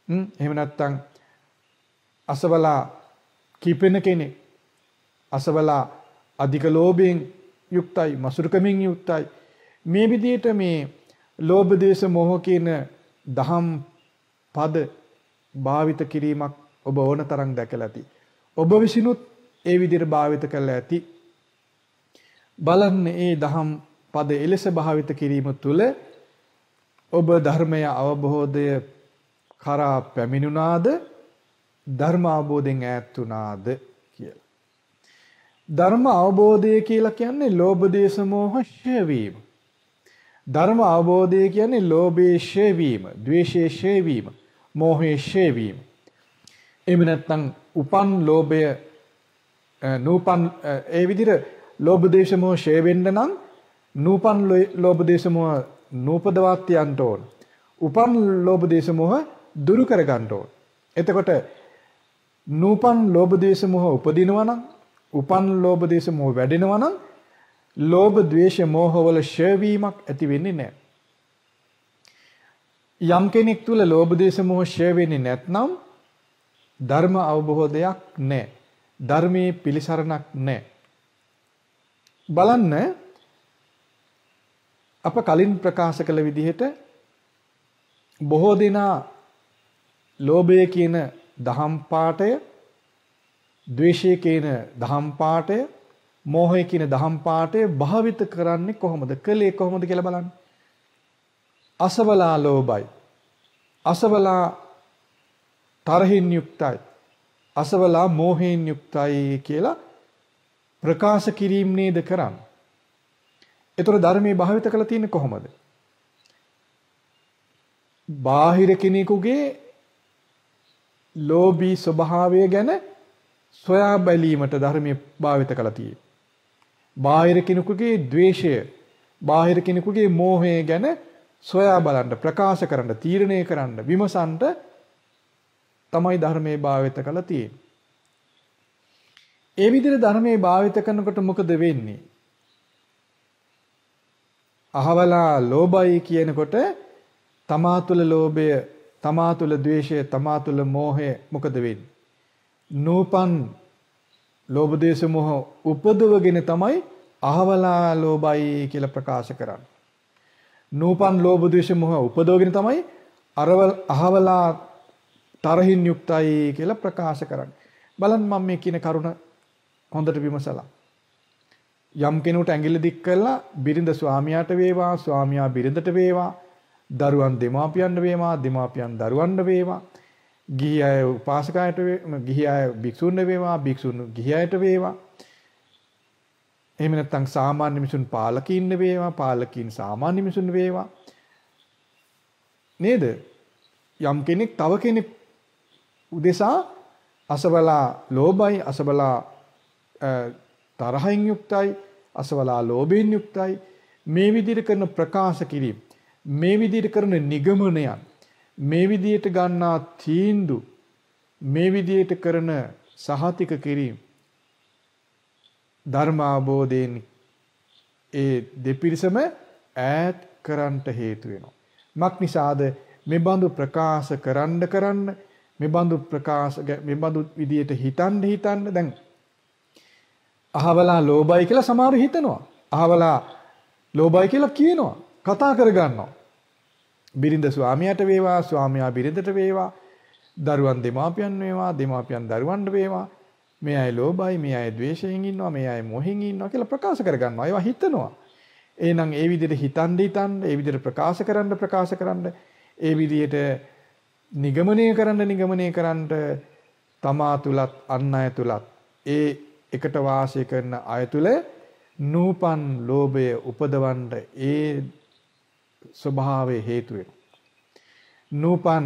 හ්ම් එහෙම නැත්නම් අසවලා කිපෙන කෙනෙක් අසවලා අධික ලෝභයෙන් යුක්තයි මසුරුකමින් යුක්තයි මේ විදිහට මේ ලෝභ දේශ මොහ කියන දහම් පද භාවිත කිරීමක් ඔබ ඕන තරම් දැකලා ඇති ඔබ විසිනුත් ඒ විදිහට භාවිත කරලා ඇති බලන්න ඒ දහම් පද එලෙස භාවිත කිරීම තුළ ඔබ ධර්මය අවබෝධය කරා පැමිණුණාද ධර්ම අවබෝධයෙන් ඈත් වුණාද කියලා. ධර්ම අවබෝධය කියලා කියන්නේ ලෝභ දේශ මොහ ෂය වීම. ධර්ම අවබෝධය කියන්නේ ලෝභයේ ෂය වීම, ද්වේෂයේ ෂය වීම, මෝහයේ ෂය වීම. එහෙම නැත්නම් උපන් ලෝභය නූපන් ඒ විදිහට ලෝභ දේශ මොහ ෂය වෙන්න නම් නූපන් ලෝභ දේශ මොහ නූපදවත් යන්න ඕන. උපන් ලෝභ දේශ මොහ දුරු කර ගන්න ඕන. එතකොට නූපන් ලෝභ දේශ මොහ උපදිනවා නම් උපන් ලෝභ දේශ මොහ වැඩෙනවා නම් ලෝභ ද්වේෂ මෝහ වල ෂය ඇති වෙන්නේ නැහැ. යම් කෙනෙක් තුල ලෝභ දේශ මොහ ෂය වෙන්නේ නැත්නම් ධර්ම අවබෝධයක් නැහැ. ධර්මයේ පිළිසරණක් නැහැ. බලන්න අප කලින් ප්‍රකාශ කළ විදිහට බොහෝ දෙනා ලෝභය කියන දහම් පාඨය, ද්වේෂය කියන දහම් පාඨය, මෝහය කියන දහම් පාඨය භාවිත කරන්නේ කොහොමද? කලේ කොහොමද කියලා බලන්න. අසවලා ලෝභයි. අසවලා තරහින් යුක්තයි. අසවලා මෝහයෙන් යුක්තයි කියලා ප්‍රකාශ කිරීම නේද කරන්නේ. ඒතර ධර්මයේ භාවිත කළ තියෙන්නේ කොහොමද? බාහිර කෙනෙකුගේ ලෝභී ස්වභාවය ගැන සොයා බැලීමට ධර්මයේ භාවිත කළා තියෙන්නේ. බාහිර කෙනෙකුගේ द्वේෂය, බාහිර කෙනෙකුගේ මෝහය ගැන සොයා බලන්න, ප්‍රකාශ කරන්න, තීරණය කරන්න, විමසන්න තමයි ධර්මයේ භාවිත කළා තියෙන්නේ. ඒ විදිහට ධර්මයේ භාවිත කරනකොට මොකද වෙන්නේ? අහවලා ලෝභයි කියනකොට තමා තුළ ලෝභය තමා තුළ ද්වේෂය, තමා තුළ මෝහය මොකද වෙන්නේ? නූපන් ලෝභ දේශ මොහ උපදවගෙන තමයි අහවලා ලෝභයි කියලා ප්‍රකාශ කරන්නේ. නූපන් ලෝභ දේශ මොහ උපදවගෙන තමයි අරවල් අහවලා තරහින් යුක්තයි කියලා ප්‍රකාශ කරන්නේ. බලන්න මම මේ කියන කරුණ හොඳට විමසලා. යම් කෙනෙකුට ඇඟිල්ල දික් කළා බිරිඳ ස්වාමියාට වේවා ස්වාමියා බිරිඳට වේවා දරුවන් දෙමාපියන්ට වේවා දෙමාපියන් දරුවන්ට වේවා ගිහි අය උපාසකයට ගිහි අය භික්ෂුන් වේවා භික්ෂුන් ගිහි අයට වේවා එහෙම නැත්නම් සාමාන්‍ය මිනිසුන් පාලකින් වේවා පාලකින් සාමාන්‍ය මිනිසුන් වේවා නේද? යම් කෙනෙක් තව කෙනෙක් උදෙසා අසබලා ලෝභයි අසබලා තරහින් යුක්තයි අසබලා ලෝභයෙන් යුක්තයි. මේ විදිහට කරන ප්‍රකාශ කිරීම මේ විදිහට කරන නිගමනයන් මේ විදිහට ගන්නා තීන්දුව මේ විදිහට කරන සහතික කිරීම ධර්ම අවබෝධයෙන් ඒ දෙපිරිසම ඈත් කරන්නට හේතු වෙනවා. මක් නිසාද මේ බඳු ප්‍රකාශ කරන්න කරන්න මේ බඳු ප්‍රකාශ මේ බඳු විදියට හිතන්න හිතන්න දැන් අහවලා ලෝභයි කියලා සමහර හිතනවා. අහවලා ලෝභයි කියලා කියනවා. කතා කරගන්නවා. බිරිඳ ස්වාමියාට වේවා, ස්වාමියා බිරිඳට වේවා, දරුවන් දෙමාපියන් වේවා, දෙමාපියන් දරුවන්ට වේවා. මේ අය ලෝභයි, මේ අය ද්වේෂයෙන් ඉන්නවා, මේ අය මොහෙන් ඉන්නවා කියලා ප්‍රකාශ කරගන්නවා. ඒවා හිතනවා. එහෙනම් ඒ විදිහට හිතන් හිතන්, ඒ විදිහට ප්‍රකාශ කරන්න ප්‍රකාශ කරන්න, ඒ විදිහට නිගමනය කරන්න නිගමනය කරන්න තමා තුලත් අන් අය තුලත් ඒ එකට වාසය කරන අය තුල නූපන් ලෝභය උපදවන්න ඒ ස්වභාවය හේතු වෙනවා. නූපන්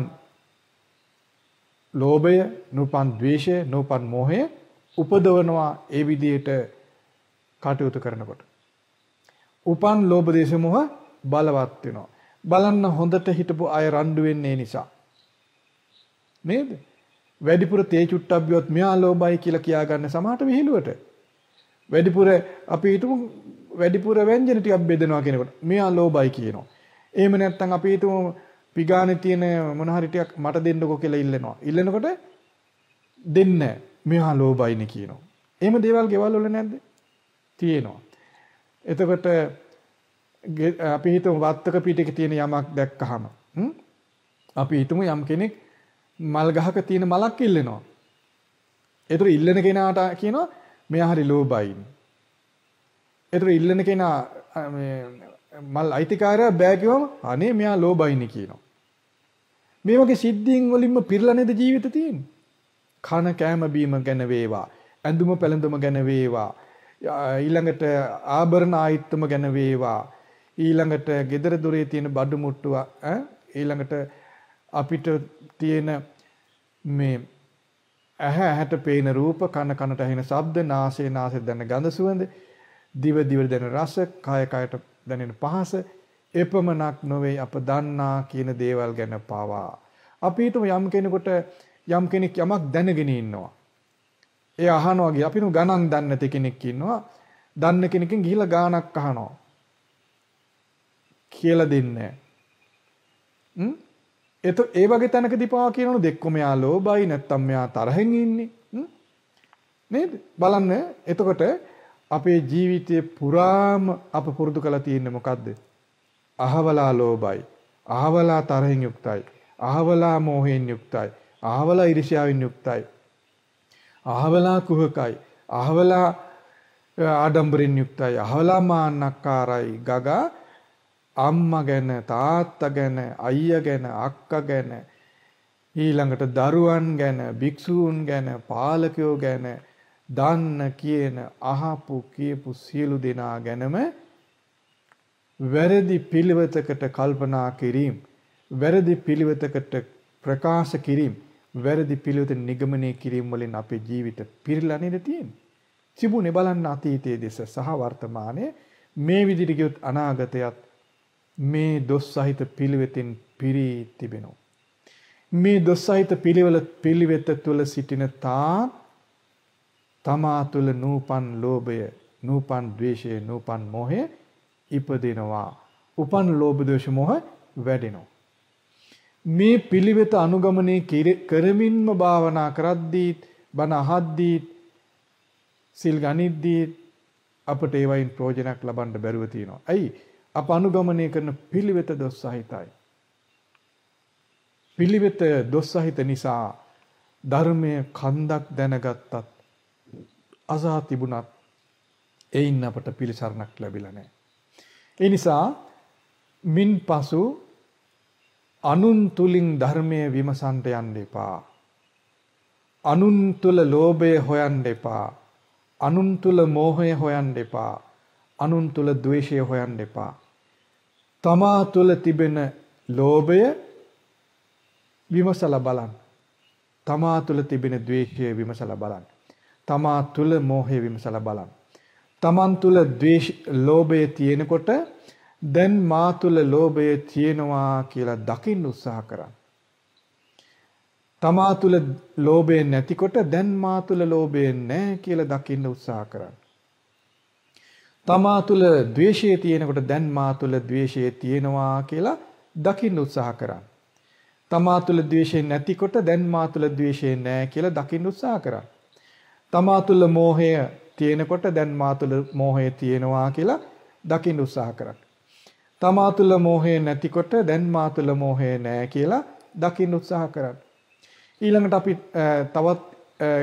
ලෝභය, නූපන් ද්වේෂය, නූපන් මෝහය උපදවනවා ඒ විදිහට කටයුතු කරනකොට. උපන් ලෝභ දේශ මොහ බලවත් වෙනවා. බලන්න හොඳට හිටපු අය රණ්ඩු වෙන්නේ නිසා. නේද? වැඩිපුර තේ චුට්ටක් බියොත් මෙයා ලෝභයි කියලා කියා ගන්න සමහරට විහිළුවට. වැඩිපුර අපි හිතමු වැඩිපුර ව්‍යංජන ටිකක් බෙදනවා කෙනෙකුට. මෙයා ලෝභයි කියනවා. එහෙම නැත්නම් අපි හිතමු පිගානේ තියෙන මොන හරි ටිකක් මට දෙන්නකෝ කියලා ඉල්ලනවා. ඉල්ලනකොට දෙන්න මෙයා ලෝභයිනේ කියනවා. එහෙම දේවල් ගෙවල් වල නැද්ද? තියෙනවා. එතකොට අපි හිතමු වත්තක පිටක තියෙන යමක් දැක්කහම අපි හිතමු යම් කෙනෙක් මල් ගහක තියෙන මලක් ඉල්ලනවා. ඒතර ඉල්ලන කෙනාට කියනවා මෙයා හරි ලෝභයිනේ. ඒතර ඉල්ලන කෙනා මේ මල් අයිතිකාරයා බෑ කිව්වම අනේ මෙයා ලෝභයිනේ කියනවා. මේ වගේ සිද්ධීන් වලින්ම පිරලා නේද ජීවිත තියෙන්නේ. කන කෑම බීම ගැන වේවා, ඇඳුම පැළඳුම ගැන වේවා, ඊළඟට ආභරණ ආයිත්තම ගැන වේවා, ඊළඟට gedara dore තියෙන බඩු මුට්ටුව ඊළඟට අපිට තියෙන මේ ඇහැ ඇහැට පේන රූප කන කනට ඇහෙන ශබ්ද නාසය නාසයෙන් දැනෙන ගඳ සුවඳ දිව දිවට දැනෙන රස කය කයට දැනෙන පහස එපමණක් නොවේ අප දන්නා කියන දේවල් ගැන පවා අපි හිතමු යම් කෙනෙකුට යම් කෙනෙක් යමක් දැනගෙන ඉන්නවා ඒ අහනවා ගිය අපි නු ගණන් දන්නේ නැති කෙනෙක් ඉන්නවා දන්න කෙනකින් ගිහිලා ගානක් අහනවා කියලා දෙන්නේ නැහැ. එත ඒ වගේ තැනකදී පවා කියනවනේ දෙක්කො මෙයා ලෝභයි නැත්තම් මෙයා තරහෙන් ඉන්නේ. නේද? බලන්න එතකොට අපේ ජීවිතයේ පුරාම අප පුරුදු කරලා තියෙන්නේ මොකද්ද? අහවලා ලෝභයි. අහවලා තරහෙන් යුක්තයි. අහවලා මෝහයෙන් යුක්තයි. අහවලා iriසියාවෙන් යුක්තයි. අහවලා කුහකයි. අහවලා ආඩම්බරෙන් යුක්තයි. අහවලා මාන්නක්කාරයි. ගගා අම්මා ගැන තාත්තා ගැන අයියා ගැන අක්කා ගැන ඊළඟට දරුවන් ගැන භික්ෂූන් ගැන පාලකයෝ ගැන දන්න කියන අහපු කියපු සියලු දෙනා ගැනම වැරදි පිළිවෙතකට කල්පනා කිරීම වැරදි පිළිවෙතකට ප්‍රකාශ කිරීම වැරදි පිළිවෙත නිගමනය කිරීම වලින් අපේ ජීවිත පිරලා නේද තියෙන්නේ. තිබුණේ බලන්න අතීතයේ දෙස සහ වර්තමානයේ මේ විදිහට ගියොත් අනාගතයත් මේ දොස් සහිත පිළිවෙතින් පිරී තිබෙනවා. මේ දොස් සහිත පිළිවෙල පිළිවෙත තුල සිටින තා තමා තුල නූපන් ලෝභය, නූපන් ද්වේෂය, නූපන් මොහය ඉපදිනවා. උපන් ලෝභ දෝෂ මොහ වැඩෙනවා. මේ පිළිවෙත අනුගමනය කරමින්ම භාවනා කරද්දී බණ අහද්දී සිල් ගනිද්දී අපට ඒවයින් ප්‍රයෝජනක් ලබන්න බැරුව තියෙනවා. ඇයි? අප අනුගමනය කරන පිළිවෙත දොස් සහිතයි. පිළිවෙත දොස් සහිත නිසා ධර්මය කන්දක් දැනගත්තත් අසා තිබුණත් එයින් අපට පිළිසරණක් ලැබිලා නැහැ. ඒ නිසා මින් පසු අනුන් තුලින් ධර්මයේ විමසන්ට යන්න එපා. අනුන් තුල ලෝභය හොයන්න එපා. අනුන් තුල මෝහය හොයන්න එපා. අනුන් තුල ද්වේෂය හොයන්න එපා. තමා තුල තිබෙන ලෝභය විමසලා බලන්න. තමා තුල තිබෙන ද්වේෂය විමසලා බලන්න. තමා තුල මෝහය විමසලා බලන්න. තමන් තුල ද්වේෂ ලෝභය තියෙනකොට දැන් මා තුල ලෝභය තියෙනවා කියලා දකින්න උත්සාහ කරන්න. තමා තුල ලෝභය නැතිකොට දැන් මා තුල ලෝභය නැහැ කියලා දකින්න උත්සාහ කරන්න. තමා තුල ද්වේෂය තියෙනකොට දැන් මා තුල ද්වේෂය තියෙනවා කියලා දකින්න උත්සාහ කරන්න. තමා තුල ද්වේෂය නැතිකොට දැන් මා තුල ද්වේෂය නැහැ කියලා දකින්න උත්සාහ කරන්න. තමා තුල මෝහය තියෙනකොට දැන් මා තුල මෝහය තියෙනවා කියලා දකින්න උත්සාහ කරන්න. තමා තුල මෝහය නැතිකොට දැන් මා තුල මෝහය නැහැ කියලා දකින්න උත්සාහ කරන්න. ඊළඟට අපි තවත්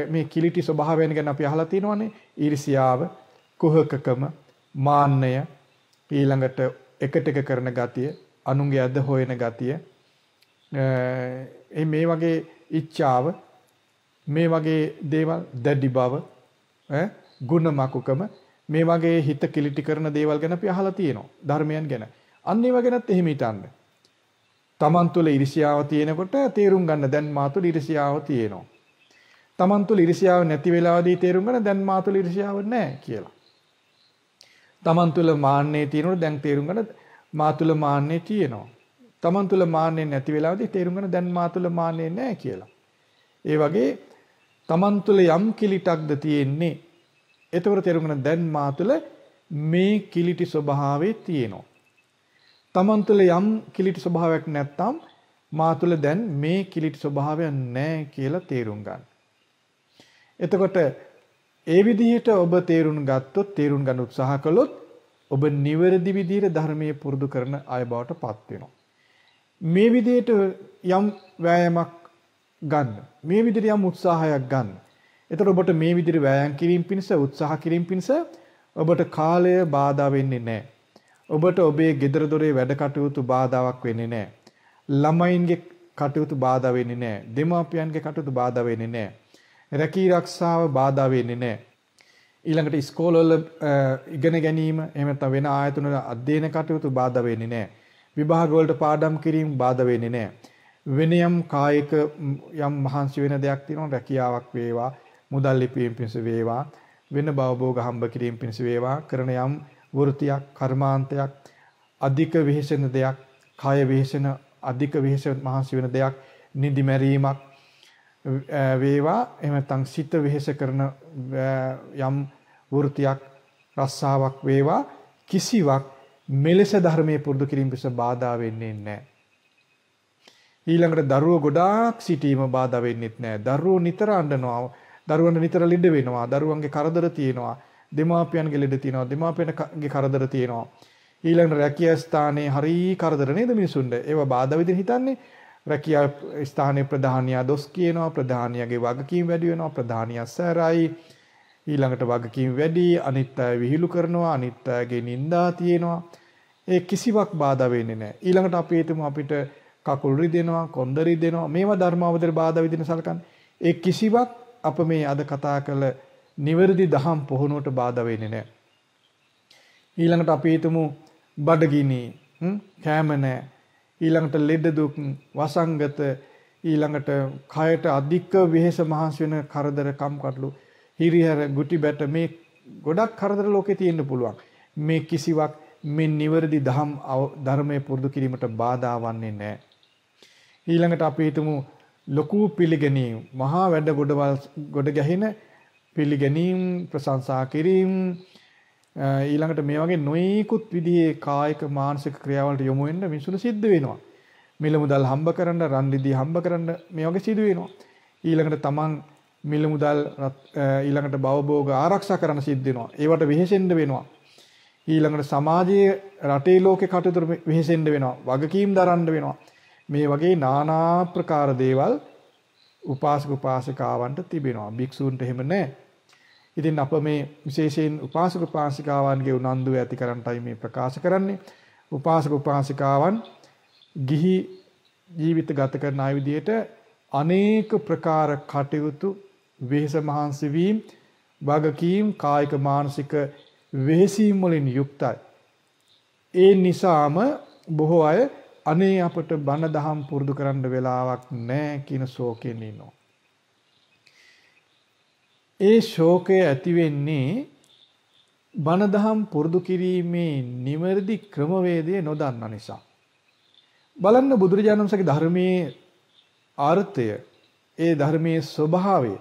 මේ කිලිටි ස්වභාවයන් ගැන අපි අහලා තියෙනවානේ. ඊර්ෂියාව, කුහකකම, මාන්නය, ඊළඟට එකට එක කරන ගතිය, අනුන්ගේ අද හොයන ගතිය, මේ වගේ ඉච්ඡාව, මේ වගේ දේවල් දැඩි බව, ඈ ගුණමකුකම මේ වගේ හිත කිලිටි කරන දේවල් ගැන අපි අහලා තියෙනවා ධර්මයන් ගැන. අන්න ඒව ගැනත් එහෙම හිතන්න. තමන් තුළ ඉරිසියාව තියෙනකොට තේරුම් ගන්න දැන් මා තුළ ඉරිසියාව තියෙනවා. තමන් තුළ ඉරිසියාව නැති වෙලාවදී තේරුම් ගන්න දැන් මා තුළ ඉරිසියාව නැහැ කියලා. තමන් තුළ මාන්නේ තියෙනකොට දැන් තේරුම් ගන්න මා තුළ මාන්නේ තියෙනවා. තමන් තුළ මාන්නේ නැති වෙලාවදී තේරුම් ගන්න දැන් මා තුළ මාන්නේ නැහැ කියලා. ඒ වගේ තමන් තුළ යම් කිලිටක්ද තියෙන්නේ එතකොට තේරුම් ගන්න දැන් මා තුළ මේ කිලිටි ස්වභාවය තියෙනවා. තමන් තුළ යම් කිලිටි ස්වභාවයක් නැත්නම් මා තුළ දැන් මේ කිලිටි ස්වභාවයක් නැහැ කියලා තේරුම් ගන්න. එතකොට ඒ විදිහට ඔබ තේරුම් ගත්තොත් තේරුම් ගන්න උත්සාහ කළොත් ඔබ නිවැරදි විදිහට ධර්මයේ පුරුදු කරන අය බවට පත් වෙනවා. මේ විදිහට යම් වෑයමක් ගන්න. මේ විදිහට යම් උත්සාහයක් ගන්න. එතකොට ඔබට මේ විදිහට වෑයම් කිරීම පිණිස උත්සාහ කිරීම පිණිස ඔබට කාලය බාධා වෙන්නේ නැහැ. ඔබට ඔබේ gedara dore වැඩ කටයුතු බාධාවක් වෙන්නේ නැහැ. ළමයින්ගේ කටයුතු බාධා වෙන්නේ නැහැ. දෙමාපියන්ගේ කටයුතු බාධා වෙන්නේ නැහැ. රැකී ආරක්ෂාව බාධා වෙන්නේ නැහැ. ඊළඟට ඉස්කෝලවල ඉගෙන ගැනීම එහෙම නැත්නම් වෙන ආයතන වල අධ්‍යයන කටයුතු බාධා වෙන්නේ නැහැ. විභාග වලට පාඩම් කිරීම බාධා වෙන්නේ නැහැ. වෙන යම් කායික යම් මහන්සි වෙන දෙයක් තියෙනවා රැකියාවක් වේවා මුදල් ලිපීම පිණිස වේවා වෙන භවභෝග හම්බ කිරීම පිණිස වේවා කරන යම් වෘතියක් කර්මාන්තයක් අධික වෙහෙසෙන දෙයක් කය වෙහෙසෙන අධික වෙහෙස මහන්සි වෙන දෙයක් නිදි මැරීමක් වේවා එහෙම නැත්නම් සිත වෙහෙස කරන යම් වෘතියක් රස්සාවක් වේවා කිසිවක් මෙලෙස ධර්මයේ පුරුදු කිරීම පිස බාධා වෙන්නේ නැහැ. ඊළඟට දරුවෝ ගොඩාක් සිටීම බාධා වෙන්නේත් නැහැ. දරුවෝ නිතර අඬනවා. දරුවන්ට නිතර ලිඩ වෙනවා. දරුවන්ගේ කරදර තියෙනවා. දෙමාපියන්ගේ ලිඩ තියෙනවා. දෙමාපියන්ගේ කරදර තියෙනවා. ඊළඟට රැකියා ස්ථානයේ හරි කරදර නේද මිනිසුන්ට. ඒව බාධා විදිහට හිතන්නේ. රැකියා ස්ථානයේ ප්‍රධානියා දොස් කියනවා. ප්‍රධානියාගේ වගකීම් වැඩි වෙනවා. ප්‍රධානියා සැරයි. ඊළඟට වගකීම් වැඩි අනිත් අය විහිළු කරනවා අනිත් අයගේ නිନ୍ଦා තියෙනවා ඒ කිසිවක් බාධා වෙන්නේ නැහැ ඊළඟට අපි හිතමු අපිට කකුල් රිදෙනවා කොන්ද රිදෙනවා මේවා ධර්මාවතර බාධා විදින සලකන්නේ ඒ කිසිවක් අප මේ අද කතා කළ නිවැරදි දහම් පුහුණුවට බාධා වෙන්නේ නැහැ. ඊළඟට අපි හිතමු බඩගිනි, කැම නැහැ. ඊළඟට ලෙඩ දුක්, වසංගත, ඊළඟට කයට අධික වෙහෙස මහන්සි වෙන කරදර කම්කටොළු, හිරිහැර, ගුටි බැට මේ ගොඩක් කරදර ලෝකේ තියෙන්න පුළුවන්. මේ කිසිවක් මේ නිවැරදි දහම් ධර්මයේ පුරුදු කිරීමට බාධා වන්නේ නැහැ. ඊළඟට අපි හිතමු ලොකු පිළිගැනීම් මහා වැඩ ගොඩවල් ගොඩ ගැහෙන පිළිගැනීම් ප්‍රශංසා කිරීම ඊළඟට මේ වගේ නොයෙකුත් විදිහේ කායික මානසික ක්‍රියාවලට යොමු වෙන්න මිනිසුන් සිද්ධ වෙනවා. මිල මුදල් හම්බ කරන්න, රන් රිදී හම්බ කරන්න මේ වගේ සිදු වෙනවා. ඊළඟට තමන් මිල මුදල් ඊළඟට භවභෝග ආරක්ෂා කරන්න සිද්ධ වෙනවා. ඒවට වෙහෙසෙන්න වෙනවා. ඊළඟට සමාජයේ රටේ ලෝකේ කටයුතු වෙහෙසෙන්න වෙනවා. වගකීම් දරන්න වෙනවා. මේ වගේ নানা ප්‍රකාර දේවල් උපාසක උපාසිකාවන්ට තිබෙනවා. භික්ෂූන්ට එහෙම නැහැ. ඉතින් අප මේ විශේෂයෙන් උපාසක උපාසිකාවන්ගේ උනන්දුව ඇති කරන්නයි මේ ප්‍රකාශ කරන්නේ. උපාසක උපාසිකාවන් ගිහි ජීවිත ගත කරන අය විදිහට අනේක ප්‍රකාර කටයුතු වෙහෙස මහන්සි වීම, වගකීම්, කායික මානසික වෙහෙසීම් වලින් යුක්තයි. ඒ නිසාම බොහෝ අය අනේ අපට බණ දහම් පුරුදු කරන්න වෙලාවක් නැහැ කියන ශෝකයෙන් ඉන්නවා. ඒ ශෝකය ඇති වෙන්නේ බණ දහම් පුරුදු කිරීමේ නිවැරදි ක්‍රමවේදය නොදන්න නිසා. බලන්න බුදුරජාණන් වහන්සේගේ ධර්මයේ ආර්ථය, ඒ ධර්මයේ ස්වභාවය,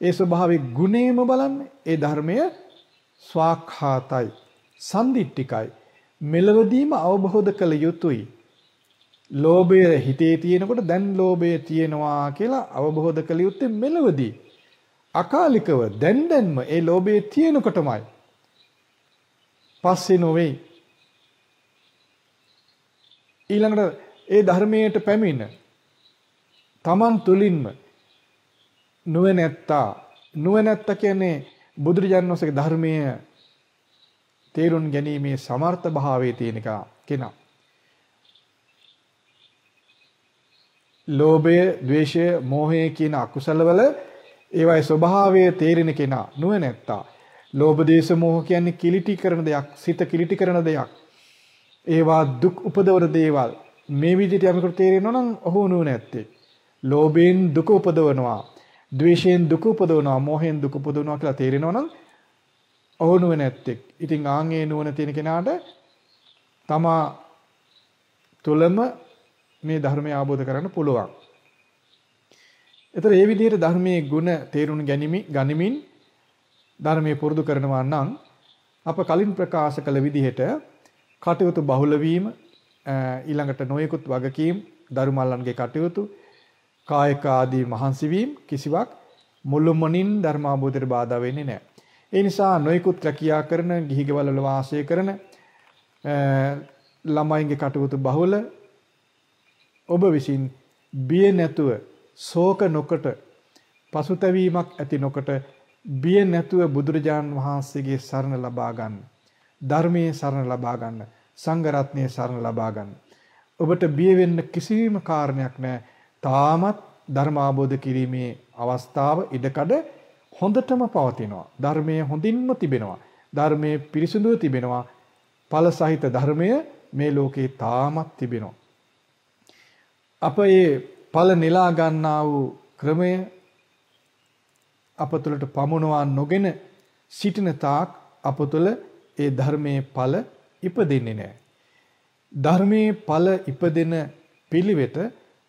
ඒ ස්වභාවයේ ගුණේම බලන්න. ඒ ධර්මය ස්වාක්ඛාතයි, සම්දිට්ඨිකයි. මෙලවදීම අවබෝධ කළ යුතුයි. ලෝභය හිතේ තියෙනකොට දැන් ලෝභය තියෙනවා කියලා අවබෝධ කළ යුත්තේ මෙලවදී. අකාලිකව දැන් දැන්ම ඒ ලෝභය තියෙනකොටමයි. පස්සේ නොවේ. ඊළඟට ඒ ධර්මයට පැමිණ තමන් තුලින්ම නුවණැත්තා නුවණැත්තා කියන්නේ බුදුරජාණන් වහන්සේගේ ධර්මයේ තේරුම් ගැනීමේ සමර්ථ භාවයේ තියෙන කෙනා. ලෝභය, ద్వේෂය, මෝහය කියන අකුසලවල ඒවයි ස්වභාවය තේරෙන කෙනා නුවණැත්තා. ලෝභ දේශ මොහ කියන්නේ කිලිටි කරන දෙයක්, සිත කිලිටි කරන දෙයක්. ඒවා දුක් උපදවන දේවල්. මේ විදිහට යමකට තේරෙනවා නම් ඔහු නුවණැත්තේ. ලෝභයෙන් දුක උපදවනවා, ද්වේෂයෙන් දුක උපදවනවා, මෝහයෙන් දුක උපදවනවා කියලා තේරෙනවා නම් ඔහු නුවණැත්තෙක්. ඉතින් ආන්ගේ නුවණ තියෙන කෙනාට තමා තුලම මේ ධර්මය අවබෝධ කරගන්න පුළුවන්. ඒතර මේ විදිහට ධර්මයේ ಗುಣ තේරුම් ගැනීම ගනිමින් ධර්මයේ පුරුදු කරනවා නම් අප කලින් ප්‍රකාශ කළ විදිහට කටයුතු බහුල වීම ඊළඟට නොයෙකුත් වගකීම් ධර්මල්ලන්ගේ කටයුතු කායික ආදී මහන්සි වීම කිසිවක් මුළුමනින් ධර්මාභෝධයට බාධා වෙන්නේ නැහැ. ඒ නිසා නොයෙකුත් රැකියා කරන ගිහිගෙවල් වල වාසය කරන ළමයින්ගේ කටයුතු බහුල ඔබ විසින් බිය නැතුව ශෝක නොකොට පසුතැවීමක් ඇති නොකොට බිය නැතුව බුදුරජාන් වහන්සේගේ සරණ ලබා ගන්න. ධර්මයේ සරණ ලබා ගන්න. සංඝ රත්නයේ සරණ ලබා ගන්න. ඔබට බිය වෙන්න කිසිම කාරණයක් නැහැ. තාමත් ධර්ම අවබෝධ කිරීමේ අවස්ථාව ඉඩකඩ හොඳටම පවතිනවා. ධර්මයේ හොඳින්ම තිබෙනවා. ධර්මයේ පිරිසුදුව තිබෙනවා. ඵල සහිත ධර්මය මේ ලෝකේ තාමත් තිබෙනවා. අප මේ ඵල නෙලා ගන්නා වූ ක්‍රමය අප තුළට පමුණවා නොගෙන සිටින තාක් අප තුළ ඒ ධර්මයේ ඵල ඉපදෙන්නේ නැහැ. ධර්මයේ ඵල ඉපදෙන පිළිවෙත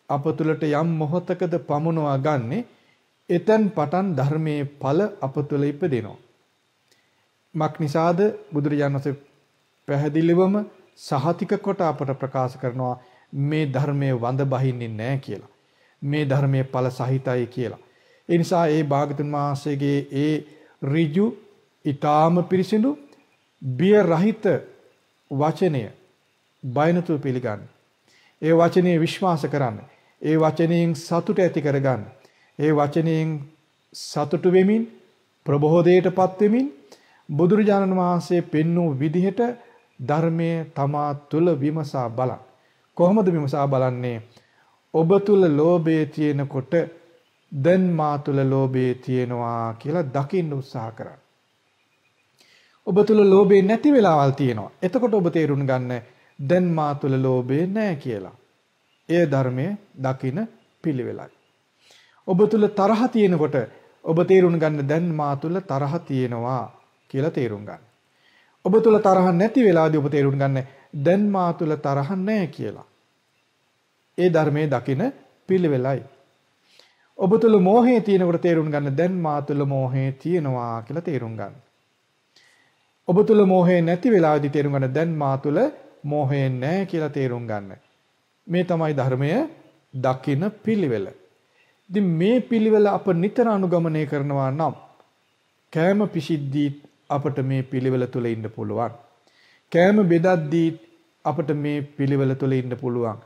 අප තුළට යම් මොහොතකද පමුණවා ගන්නේ එතෙන් පටන් ධර්මයේ ඵල අප තුළ ඉපදෙනවා. මක් නිසාද බුදුරජාණන් වහන්සේ පැහැදිලිවම සහතික කොට අපට ප්‍රකාශ කරනවා මේ ධර්මයේ වඳ බහින්නේ නැහැ කියලා. මේ ධර්මයේ ඵල සහිතයි කියලා. ඒ නිසා ඒ භාගතුන් වහන්සේගේ ඒ ඍජු ඊ타ම පිරිසිදු බිය රහිත වචනය බයනතු පිළිගන්න. ඒ වචනේ විශ්වාස කරන්න. ඒ වචනයෙන් සතුට ඇති කරගන්න. ඒ වචනයෙන් සතුටු වෙමින් ප්‍රබෝධයටපත් වෙමින් බුදුරජාණන් වහන්සේ පෙන්වූ විදිහට ධර්මයේ තමා තුල විමසා බලන්න. කොහොමද විමසා බලන්නේ? ඔබ තුල ලෝභය තියෙනකොට දැන් මා තුල ලෝභය තියෙනවා කියලා දකින්න උත්සාහ කරන්න. ඔබ තුල ලෝභය නැති වෙලාවල් තියෙනවා. එතකොට ඔබ තේරුම් ගන්න දැන් මා තුල ලෝභය නැහැ කියලා. එය ධර්මයේ දකින පිළිවෙලයි. ඔබ තුල තරහ තියෙනකොට ඔබ තේරුම් ගන්න දැන් මා තුල තරහ තියෙනවා කියලා තේරුම් ගන්න. ඔබ තුල තරහ නැති වෙලාවදී ඔබ තේරුම් ගන්න දැන් මා තුල තරහ නැහැ කියලා. ඒ ධර්මයේ දකින පිළිවෙලයි. ඔබ තුල මෝහය තියෙනකොට තේරුම් ගන්න දැන් මා තුල මෝහය තියෙනවා කියලා තේරුම් ගන්න. ඔබ තුල මෝහය නැති වෙලාවදී තේරුම් ගන්න දැන් මා තුල මෝහය නැහැ කියලා තේරුම් ගන්න. මේ තමයි ධර්මය දකින පිළිවෙල. ඉතින් මේ පිළිවෙල අප නිතර අනුගමනය කරනවා නම් කෑම පිසිද්දී අපට මේ පිළිවෙල තුල ඉන්න පුළුවන්. කෑම බෙදද්දී අපට මේ පිළිවෙල තුල ඉන්න පුළුවන්.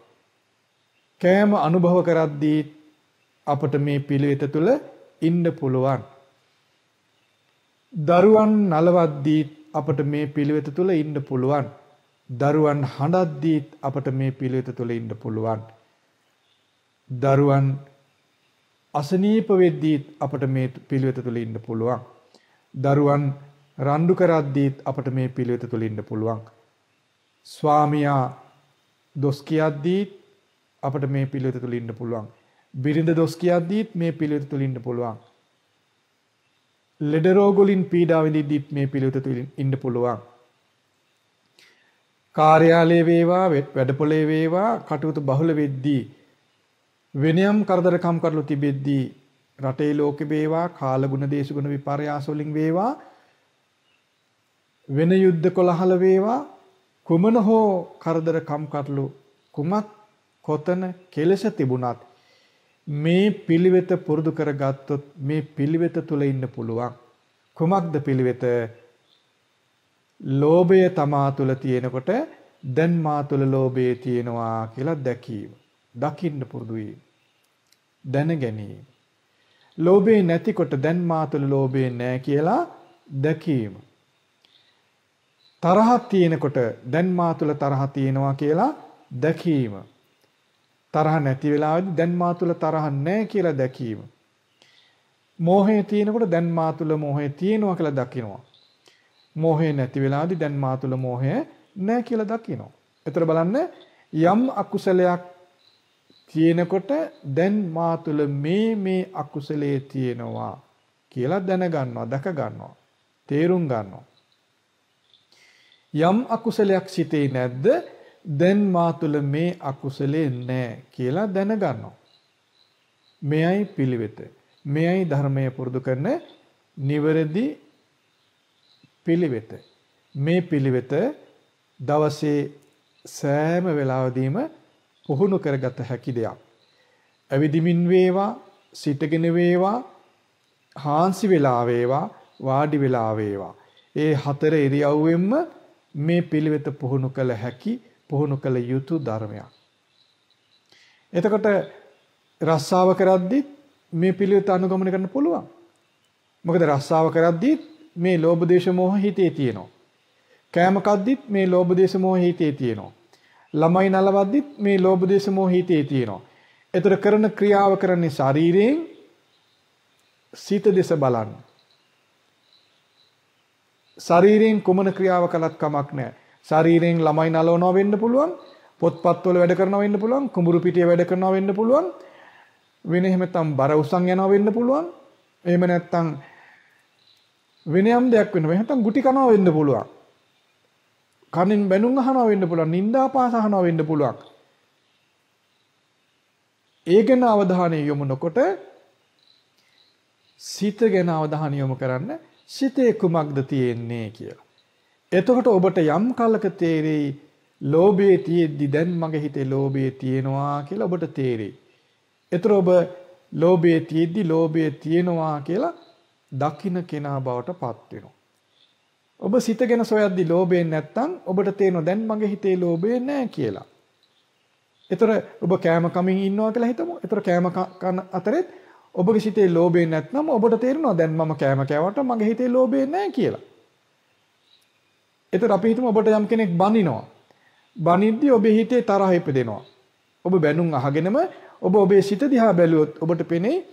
කෑම අනුභව කරද්දී අපට මේ පිළිවෙත තුළ ඉන්න පුළුවන්. දරුවන් නලවද්දී අපට මේ පිළිවෙත තුළ ඉන්න පුළුවන්. දරුවන් හඬද්දී අපට මේ පිළිවෙත තුළ ඉන්න පුළුවන්. දරුවන් අසනීප වෙද්දීත් අපට මේ පිළිවෙත තුල ඉන්න පුළුවන්. දරුවන් රණ්ඩු කරද්දීත් අපට මේ පිළිවෙත තුල ඉන්න පුළුවන්. ස්වාමියා දොස් කියද්දීත් අපට මේ පිළිවෙත තුල ඉන්න පුළුවන්. බිරිඳ දොස් කියද්දීත් මේ පිළිවෙත තුල ඉන්න පුළුවන්. ලෙඩ රෝග වලින් පීඩා විඳිද්දීත් මේ පිළිවෙත තුල ඉන්න පුළුවන්. කාර්යාලයේ වේවා වැඩපොලේ වේවා කටයුතු බහුල වෙද්දී වෙනියම් කරදරකම් කරලු තිබෙද්දී රටේ ලෝකෙ වේවා කාලගුණ දේශගුණ විපර්යාස වලින් වේවා වෙන යුද්ධ කොලහල වේවා කුමන හෝ කරදරකම් කරලු කුමක් කොතන කෙලෙස තිබුණත් මේ පිළිවෙත පුරුදු කරගත්තොත් මේ පිළිවෙත තුල ඉන්න පුළුවන් කුමක්ද පිළිවෙත ලෝභය තමා තුල තියෙනකොට දැන් මා තුල ලෝභය තියෙනවා කියලා දැකීම දකින්න පුරුදු වීම. දැන ගැනීම. ලෝභය නැතිකොට දැන් මා තුළ ලෝභය නැහැ කියලා දැකීම. තරහක් තියෙනකොට දැන් මා තුළ තරහ තියෙනවා කියලා දැකීම. තරහ නැති වෙලාවෙදි දැන් මා තුළ තරහ නැහැ කියලා දැකීම. මෝහය තියෙනකොට දැන් මා තුළ මෝහය තියෙනවා කියලා දකිනවා. මෝහය නැති වෙලාවදී දැන් මා තුළ මෝහය නැහැ කියලා දකිනවා. එතකොට බලන්න යම් අකුසලයක් තියෙනකොට දැන් මා තුළ මේ මේ අකුසලයේ තියෙනවා කියලා දැනගන්නවා දැක ගන්නවා තේරුම් ගන්නවා යම් අකුසලයක් සිතේ නැද්ද දැන් මා තුළ මේ අකුසලේ නැහැ කියලා දැනගන්නවා මෙයයි පිළිවෙත මෙයයි ධර්මය පුරුදු කරන නිවැරදි පිළිවෙත මේ පිළිවෙත දවසේ සෑම වෙලාවදීම පුහුණු කරගත හැකි දෙයක්. ඇවිදිමින් වේවා, සිටගෙන වේවා, හාන්සි වෙලා වේවා, වාඩි වෙලා වේවා. ඒ හතර ඉරියව්වෙන්ම මේ පිළිවෙත පුහුණු කළ හැකි, පුහුණු කළ යුතු ධර්මයක්. එතකොට රස්සාව කරද්දිත් මේ පිළිවෙත අනුගමනය කරන්න පුළුවන්. මොකද රස්සාව කරද්දිත් මේ ලෝභ දේශ මොහ හිතේ තියෙනවා. කෑම කද්දිත් මේ ලෝභ දේශ මොහ හිතේ තියෙනවා. ළමයි නලවද්දිත් මේ ලෝභ දේශ මොහ හිතේ තියෙනවා. ඒතර කරන ක්‍රියාව කරන්නේ ශරීරයෙන් සිත දෙස බලන්න. ශරීරයෙන් කුමන ක්‍රියාව කළත් කමක් නැහැ. ශරීරයෙන් ළමයි නලවනවා වෙන්න පුළුවන්, පොත්පත්වල වැඩ කරනවා වෙන්න පුළුවන්, කුඹුරු පිටියේ වැඩ කරනවා වෙන්න පුළුවන්. වෙන එහෙම නැත්නම් බර උසන් යනවා වෙන්න පුළුවන්. එහෙම නැත්නම් වෙන යම් දෙයක් වෙනවා. එහෙම නැත්නම් ගුටි කනවා වෙන්න පුළුවන්. කනෙන් බැනුම් අහනවා වෙන්න පුළුවන් නින්දා පාස අහනවා වෙන්න පුළුවන් ඒ ගැන අවධානය යොමු නොකොට සිත ගැන අවධානය යොමු කරන්න සිතේ කුමක්ද තියෙන්නේ කියලා. එතකොට ඔබට යම් කලක තේරෙයි ලෝභයේ තියෙද්දි දැන් මගේ හිතේ ලෝභයේ තියෙනවා කියලා ඔබට තේරෙයි. එතකොට ඔබ ලෝභයේ තියෙද්දි ලෝභයේ තියෙනවා කියලා දකින්න කෙනා බවට පත් වෙනවා. ඔබ සිත ගැන සොයද්දි ලෝභයෙන් නැත්තම් ඔබට තේරෙනවා දැන් මගේ හිතේ ලෝභය නැහැ කියලා. ඒතර ඔබ කෑම කමින් ඉන්නවා කියලා හිතමු. ඒතර කෑම කන අතරෙත් ඔබගේ සිතේ ලෝභය නැත්නම් ඔබට තේරෙනවා දැන් මම කෑම කෑවට මගේ හිතේ ලෝභය නැහැ කියලා. ඒතර අපි හිතමු ඔබට යම් කෙනෙක් බනිනවා. බනිද්දි ඔබේ හිතේ තරහ ඉපදෙනවා. ඔබ බැනුම් අහගෙනම ඔබ ඔබේ සිත දිහා බැලුවොත් ඔබට පෙනේ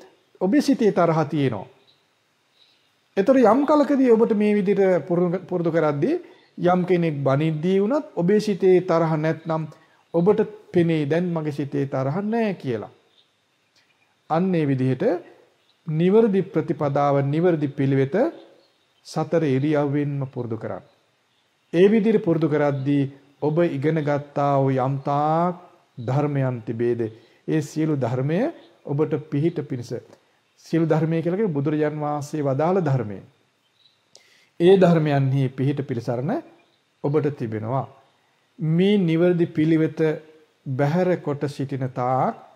ඔබේ සිතේ තරහ තියෙනවා. එතකොට යම් කලකදී ඔබට මේ විදිහට පුරුදු කරද්දී යම් කෙනෙක් බනිද්දී වුණත් ඔබේ සිතේ තරහ නැත්නම් ඔබට පෙනේ දැන් මගේ සිතේ තරහ නැහැ කියලා. අන්න ඒ විදිහට නිවර්දි ප්‍රතිපදාව නිවර්දි පිළිවෙත සතර ඉරියව්වෙන්ම පුරුදු කරන්න. ඒ විදිහට පුරුදු කරද්දී ඔබ ඉගෙන ගත්තා වූ යම්තාක් ධර්මයන් තිබේද ඒ සියලු ධර්මය ඔබට පිහිට පිණිස සියලු ධර්මයේ කියලා කිය බුදුරජාන් වහන්සේ වදාළ ධර්මය. ඒ ධර්මයන්හි පිහිට පිළිසරණ ඔබට තිබෙනවා. මේ නිවර්දි පිළිවෙත බැහැර කොට සිටින තාක්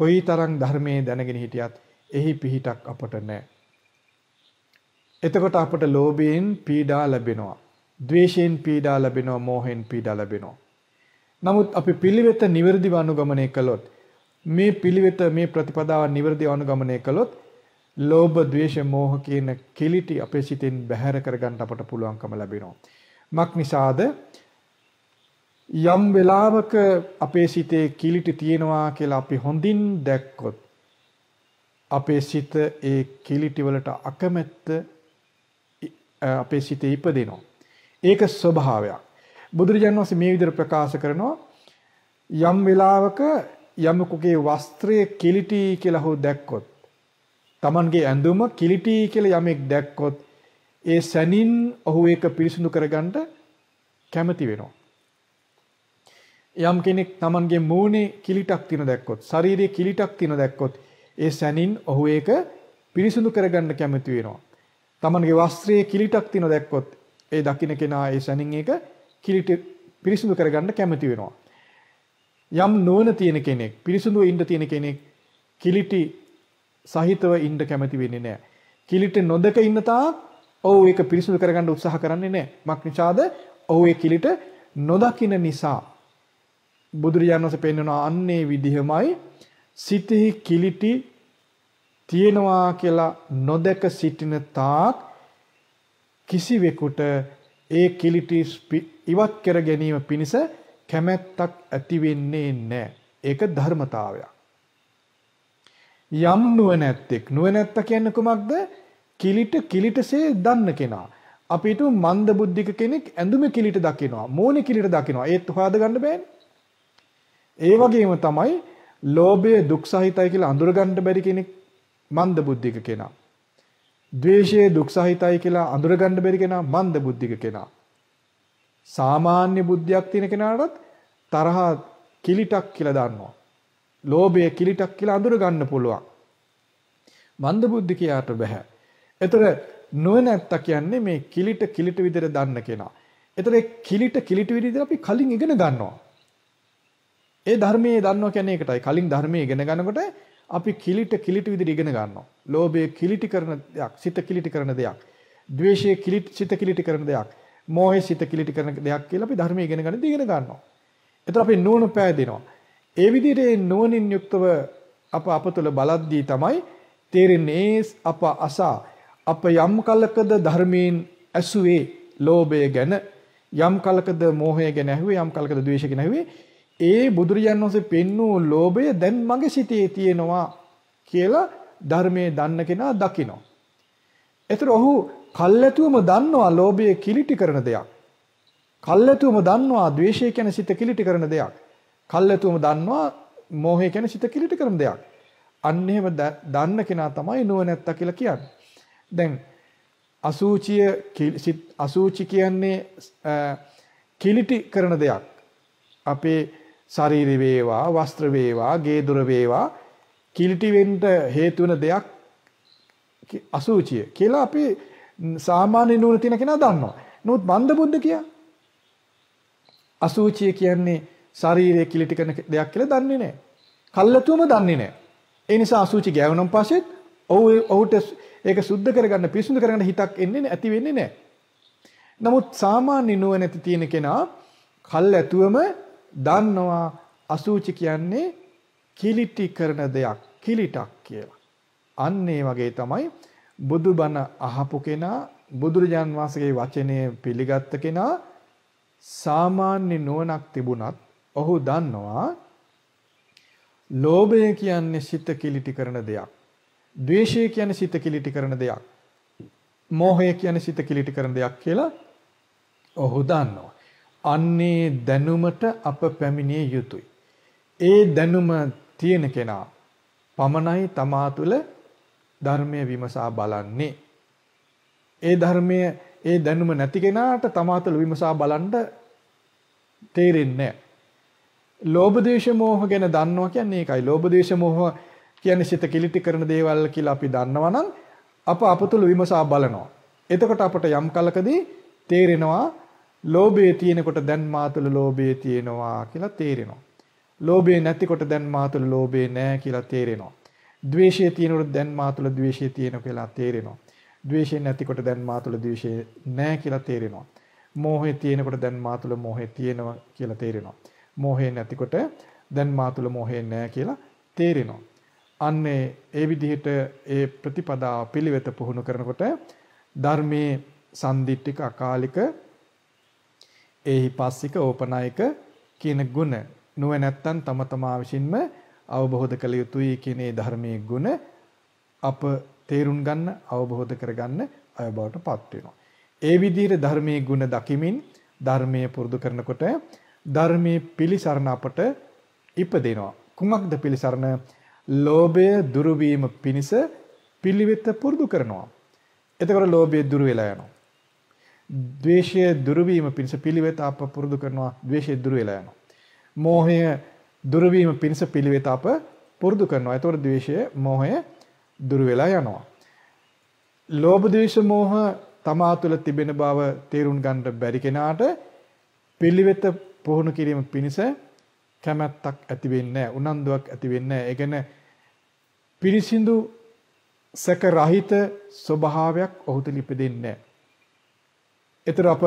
කොයිතරම් ධර්මයේ දැනගෙන හිටියත් එහි පිහිටක් අපට නැහැ. එතකොට අපට ලෝභයෙන් පීඩා ලැබෙනවා. ද්වේෂයෙන් පීඩා ලැබෙනවා, මෝහෙන් පීඩා ලැබෙනවා. නමුත් අපි පිළිවෙත නිවර්දිව අනුගමනය කළොත් මේ පිළිවෙත මේ ප්‍රතිපදාව නිවැරදිව අනුගමනය කළොත් ලෝභ, ද්වේෂ, මෝහ කියන කිලිටි අපේ සිතෙන් බැහැර කරගන්න අපට පුළුවන්කම ලැබෙනවා. මක් නිසාද යම් වෙලාවක අපේ සිතේ කිලිටි තියෙනවා කියලා අපි හොඳින් දැක්කොත් අපේ සිත ඒ කිලිටි වලට අකමැත්ත අපේ සිතේ ඉපදෙනවා. ඒක ස්වභාවයක්. බුදුරජාණන් වහන්සේ මේ විදිහට ප්‍රකාශ කරනවා යම් වෙලාවක යමෙකුගේ වස්ත්‍රය කිලිටි කියලා හෝ දැක්කොත් Tamanගේ ඇඳුම කිලිටි කියලා යමෙක් දැක්කොත් ඒ සැනින් ඔහු ඒක පිරිසිදු කරගන්න කැමති වෙනවා. යම් කෙනෙක් Tamanගේ මූණේ කිලිටක් තියෙන දැක්කොත්, ශාරීරියේ කිලිටක් තියෙන දැක්කොත්, ඒ සැනින් ඔහු ඒක පිරිසිදු කරගන්න කැමති වෙනවා. Tamanගේ වස්ත්‍රයේ කිලිටක් තියෙන දැක්කොත්, ඒ දකින්න කෙනා ඒ සැනින් ඒක කිලිට පිරිසිදු කරගන්න කැමති වෙනවා. යම් නුවණ තියෙන කෙනෙක්, පිරිසිදුව ඉන්න තියෙන කෙනෙක් කිලිටි සහිතව ඉන්න කැමති වෙන්නේ නැහැ. කිලිට නොදක ඉන්න තාක් ඔව් ඒක පිරිසිදු කරගන්න උත්සාහ කරන්නේ නැහැ. මක් නිසාද? ඔව් ඒ කිලිට නොදකින්න නිසා. බුදුරජාණන් වහන්සේ පෙන්වනවා අන්නේ විදිහමයි සිතෙහි කිලිටි තියෙනවා කියලා නොදක සිටින තාක් කිසිවෙකුට ඒ කිලිටි ඉවත් කර ගැනීම පිණිස කැමැත්තක් ඇති වෙන්නේ නැහැ. ඒක ධර්මතාවයක්. යම් නුවණැත්තෙක් නුවණැත්ත කියන්නේ කොමක්ද? කිලිට කිලිටසේ දන්න කෙනා. අපිට මන්ද බුද්ධික කෙනෙක් ඇඳුමේ කිලිට දකිනවා. මෝනේ කිලිට දකිනවා. ඒත් හොයාද ගන්න බෑනේ. ඒ වගේම තමයි ලෝභය දුක් සහිතයි කියලා අඳුර ගන්න බැරි කෙනෙක් මන්ද බුද්ධික කෙනා. ද්වේෂය දුක් සහිතයි කියලා අඳුර ගන්න බැරි කෙනා මන්ද බුද්ධික කෙනා. සාමාන්‍ය බුද්ධියක් තියෙන කෙනාටත් තරහ කිලිටක් කියලා දන්නවා. ලෝභය කිලිටක් කියලා අඳුර ගන්න පුළුවන්. මන්ද බුද්ධිකයාට බෑ. ඒතර නොනැත්ත කියන්නේ මේ කිලිට කිලිට විදිහට දන්න කෙනා. ඒතර කිලිට කිලිට විදිහට අපි කලින් ඉගෙන ගන්නවා. ඒ ධර්මයේ දන්නවා කියන්නේ ඒකටයි. කලින් ධර්මයේ ඉගෙන ගන්නකොට අපි කිලිට කිලිට විදිහට ඉගෙන ගන්නවා. ලෝභය කිලිටි කරන දෙයක්, සිත කිලිටි කරන දෙයක්. ද්වේෂය කිලිටි සිත කිලිටි කරන දෙයක්. මෝහය සිත කිලිටි කරන දෙයක් කියලා අපි ධර්මයේ ඉගෙන ගන්න ඉගෙන ගන්නවා. එතකොට අපි නුවණ පෑදෙනවා. ඒ විදිහට ඒ නුවණින් යුක්තව අප අප තුළ බලද්දී තමයි තේරෙන්නේ අප අසා අප යම් කලකද ධර්මයෙන් ඇසුවේ ලෝභය ගැන යම් කලකද මෝහය ගැන ඇහුවේ යම් කලකද ද්වේෂය ගැන ඇහුවේ ඒ බුදුරජාණන් වහන්සේ පෙන්වූ ලෝභය දැන් මගේ සිතේ තියෙනවා කියලා ධර්මයේ දන්න කෙනා දකිනවා. ඒතර ඔහු කල්ැතුවම දන්නවා ලෝභය කිලිටි කරන දෙයක්. කල්ැතුවම දන්නවා ද්වේෂය කියන සිත කිලිටි කරන දෙයක්. කල්ැතුවම දන්නවා මෝහය කියන සිත කිලිටි කරන දෙයක්. අන්න එහෙම දන්න කෙනා තමයි නුවණැත්තා කියලා කියන්නේ. දැන් අසූචිය අසූචි කියන්නේ කිලිටි කරන දෙයක්. අපේ ශරීර වේවා, වස්ත්‍ර වේවා, ගේ දොර වේවා කිලිටි වෙන්න හේතු වෙන දෙයක් අසූචිය කියලා අපි සාමාන්‍ය නුවණ තියෙන කෙනා දන්නවා. නමුත් මන්ද බුද්ධ කියා අසූචිය කියන්නේ ශරීරයේ කිලිටි කරන දෙයක් කියලා දන්නේ නැහැ. කල්ලාතුම දන්නේ නැහැ. ඒ නිසා අසූචි ගෑවුනම් පස්සෙත් ඔහු ඔහුට ඒක සුද්ධ කරගන්න පිරිසුදු කරගන්න හිතක් එන්නේ නැති වෙන්නේ නැහැ. නමුත් සාමාන්‍ය නුවණැති තියෙන කෙනා කල්ලාතුම දන්නවා අසූචි කියන්නේ කිලිටි කරන දෙයක් කිලිටක් කියලා. අන්න ඒ වගේ තමයි බුදුබණ අහපු කෙනා බුදුරජාන් වහන්සේගේ වචනය පිළිගත්ත කෙනා සාමාන්‍ය නුවණක් තිබුණත් ඔහු දන්නවා ලෝභය කියන්නේ සිත කිලිටි කරන දෙයක්. ද්වේෂය කියන්නේ සිත කිලිටි කරන දෙයක්. මෝහය කියන්නේ සිත කිලිටි කරන දෙයක් කියලා ඔහු දන්නවා. අන්නේ දැනුමට අප පැමිණිය යුතුයි. ඒ දැනුම තියෙන කෙනා පමණයි තමා තුළ ධර්මය විමසා බලන්නේ. ඒ ධර්මය ඒ දැනුම නැති කෙනාට තමා තුළ විමසා බලන්න තේරෙන්නේ ලෝභ දේශ මොහ ගැන දන්නවා කියන්නේ ඒකයි. ලෝභ දේශ මොහ කියන්නේ සිත කිලිටි කරන දේවල් කියලා අපි දන්නවා නම් අප අප තුළ විමසා බලනවා. එතකොට අපට යම් කලකදී තේරෙනවා ලෝභය තියෙනකොට දැන් මා තුළ ලෝභය තියෙනවා කියලා තේරෙනවා. ලෝභය නැතිකොට දැන් මා තුළ ලෝභය නැහැ කියලා තේරෙනවා. ද්වේෂය තියෙනකොට දැන් මා තුළ ද්වේෂය තියෙනවා කියලා තේරෙනවා. ද්වේෂය නැතිකොට දැන් මා තුළ ද්වේෂය නැහැ කියලා තේරෙනවා. මෝහය තියෙනකොට දැන් මා තුළ මෝහය තියෙනවා කියලා තේරෙනවා. මෝහය නැතිකොට දැන් මා තුළ මෝහය නැහැ කියලා තේරෙනවා. අන්නේ ඒ විදිහට ඒ ප්‍රතිපදාව පිළිවෙත පුහුණු කරනකොට ධර්මයේ සම්දිට්ඨික අකාලික ඒහි පස්සික ඕපනායක කියන ගුණ නුවණැත්තන් තම තමා විසින්ම අවබෝධ කළ යුතුයි කියන ඒ ධර්මයේ ගුණ අප තේරුම් ගන්න අවබෝධ කරගන්න අය බවට පත් වෙනවා. ඒ විදිහට ධර්මයේ ගුණ දකිමින් ධර්මයේ පුරුදු කරනකොට ධර්මයේ පිළිසරණ අපට ඉපදෙනවා. කුමක්ද පිළිසරණ? ලෝභය දුරු වීම පිණිස පිළිවෙත පුරුදු කරනවා. එතකොට ලෝභය දුරු වෙලා යනවා. ද්වේෂය දුරු වීම පිණිස පිළිවෙත අප පුරුදු කරනවා. ද්වේෂය දුරු වෙලා යනවා. මෝහය දුරු වීම පිණිස පිළිවෙත අප පුරුදු කරනවා. එතකොට ද්වේෂය, මෝහය දුරු වෙලා යනවා. ලෝභ ද්වේෂ මෝහ තමා තුළ තිබෙන බව තේරුම් ගන්න බැරි කෙනාට පිළිවෙත පුහුණු කිරීම පිණිස කැමැත්තක් ඇති වෙන්නේ නැහැ. උනන්දුවක් ඇති වෙන්නේ නැහැ. ඒ කියන්නේ පිරිසිදු සැක රහිත ස්වභාවයක් ඔහු තුළ ඉපදෙන්නේ නැහැ. ඒතර අප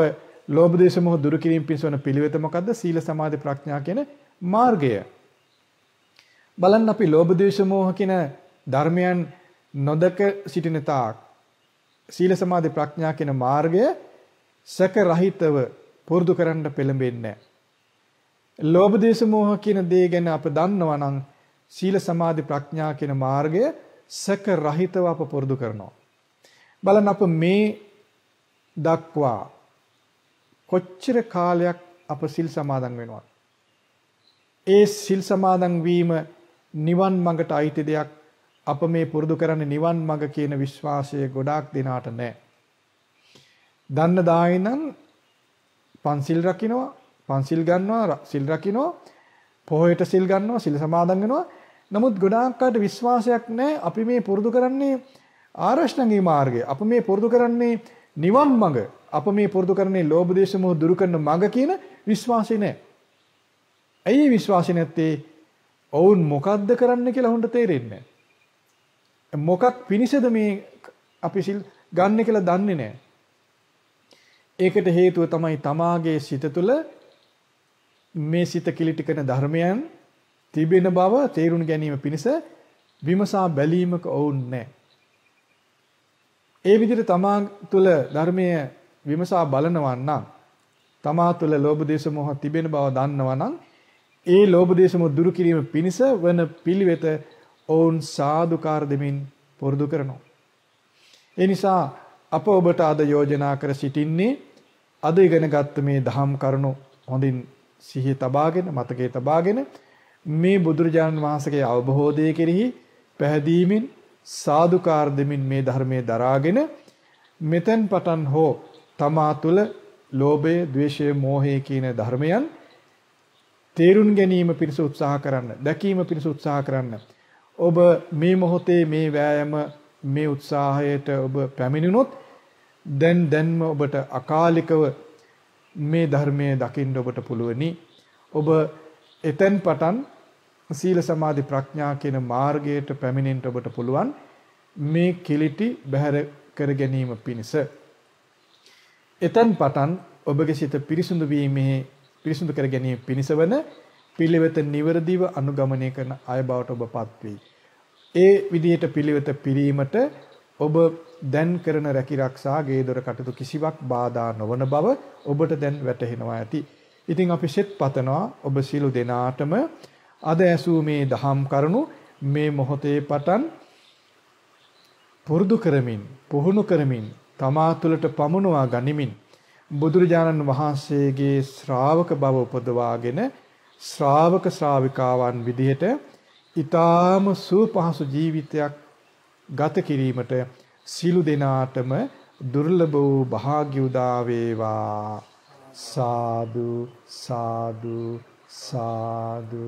ලෝභ දේශ මොහ දුරු කිරීම පිණිස වන පිළිවෙත මොකද්ද? සීල සමාධි ප්‍රඥා කියන මාර්ගය. බලන්න අපි ලෝභ දේශ මොහ කියන ධර්මයන් නොදක සිටින තාක් සීල සමාධි ප්‍රඥා කියන මාර්ගය සැක රහිතව පුරුදු කරන්න පෙළඹෙන්නේ ලෝභ දේශ මොහ කියන දේ ගැන අප දන්නවා නම් සීල සමාධි ප්‍රඥා කියන මාර්ගය සැක රහිතව අප පුරුදු කරනවා. බලන්න අප මේ දක්වා කොච්චර කාලයක් අප සිල් සමාදන් වෙනවද? ඒ සිල් සමාදන් වීම නිවන් මඟට අයිති දෙයක් අප මේ පුරුදු කරන්නේ නිවන් මඟ කියන විශ්වාසය ගොඩාක් දෙනාට නැහැ. දන්න දායිනම් පන්සිල් රකින්නවා, පන්සිල් ගන්නවා, සිල් රකින්නවා, පොහොයට සිල් ගන්නවා, සිල් සමාදන් වෙනවා. නමුත් ගොඩාක් අයට විශ්වාසයක් නැහැ අපි මේ පුරුදු කරන්නේ ආරෂ්ඨංගී මාර්ගය. අප මේ පුරුදු කරන්නේ නිවන් මඟ. අප මේ පුරුදු කරන්නේ ලෝභ දේශ මොහ දුරු කරන මඟ කියන විශ්වාසය නැහැ. ඇයි විශ්වාසය නැත්තේ? ඔවුන් මොකද්ද කරන්න කියලා හොඳ තේරෙන්නේ මොකක් පිනිසද මේ අපි සිල් ගන්න කියලා දන්නේ නැහැ. ඒකට හේතුව තමයි තමාගේ සිත තුළ මේ සිත කිලිටි කරන ධර්මයන් තිබෙන බව තේරුම් ගැනීම පිණිස විමසා බැලීමක ඔවුන් නැහැ. ඒ විදිහට තමා තුළ ධර්මයේ විමසා බලනවා නම් තමා තුළ ලෝභ දේශ මොහ තිබෙන බව දන්නවා නම් ඒ ලෝභ දේශ මොහ දුරු කිරීම පිණිස වන පිළිවෙත ඔවුන් සාදුකාර දෙමින් පුරුදු කරනවා. ඒ නිසා අප ඔබට අද යෝජනා කර සිටින්නේ අද ඉගෙනගත්ත මේ දහම් කරුණු හොඳින් සිහිය තබාගෙන මතකයේ තබාගෙන මේ බුදුරජාණන් වහන්සේගේ අවබෝධය කෙරෙහි පැහැදීමෙන් සාදුකාර දෙමින් මේ ධර්මයේ දරාගෙන මෙතෙන් පටන් හෝ තමා තුළ ලෝභය, ద్వේෂය, මෝහය කියන ධර්මයන් තේරුම් ගැනීම පිණිස උත්සාහ කරන්න, දැකීම පිණිස උත්සාහ කරන්න. ඔබ මේ මොහොතේ මේ වෑයම මේ උත්සාහයට ඔබ පැමිණුනොත් දැන් දැන්ම ඔබට අකාලිකව මේ ධර්මයේ දකින්න ඔබට පුළුවනි. ඔබ එතෙන් පටන් සීල සමාධි ප්‍රඥා කියන මාර්ගයට පැමිණෙන්න ඔබට පුළුවන් මේ කිලිටි බැහැර කර ගැනීම පිණිස එතෙන් පටන් ඔබගේ සිත පිරිසුදු වීමේ පිරිසුදු කර ගැනීම පිණිසවන පිළිවෙත නිවරදිව අනුගමනය කරන අය බවට ඔබපත් වෙයි. ඒ විදිහට පිළිවෙත පිරීමට ඔබ දැන් කරන රැකී ආරක්ෂා ගේදොර කටයුතු කිසිවක් බාධා නොවන බව ඔබට දැන් වැටහෙනවා ඇති. ඉතින් අපි සෙත් පතනවා ඔබ සියලු දෙනාටම අද ඇසූ මේ දහම් කරුණු මේ මොහොතේ පටන් පුරුදු කරමින් පුහුණු කරමින් තමා තුළට පමුණවා ගනිමින් බුදුරජාණන් වහන්සේගේ ශ්‍රාවක බව උපදවාගෙන ශ්‍රාවක ශ්‍රාවිකාවන් විදිහට ඊ타ම සුවපහසු ජීවිතයක් ගත කිරීමට සිළු දෙනාටම දුර්ලභ වූ භාග්‍ය උදා වේවා. සාදු සාදු සාදු.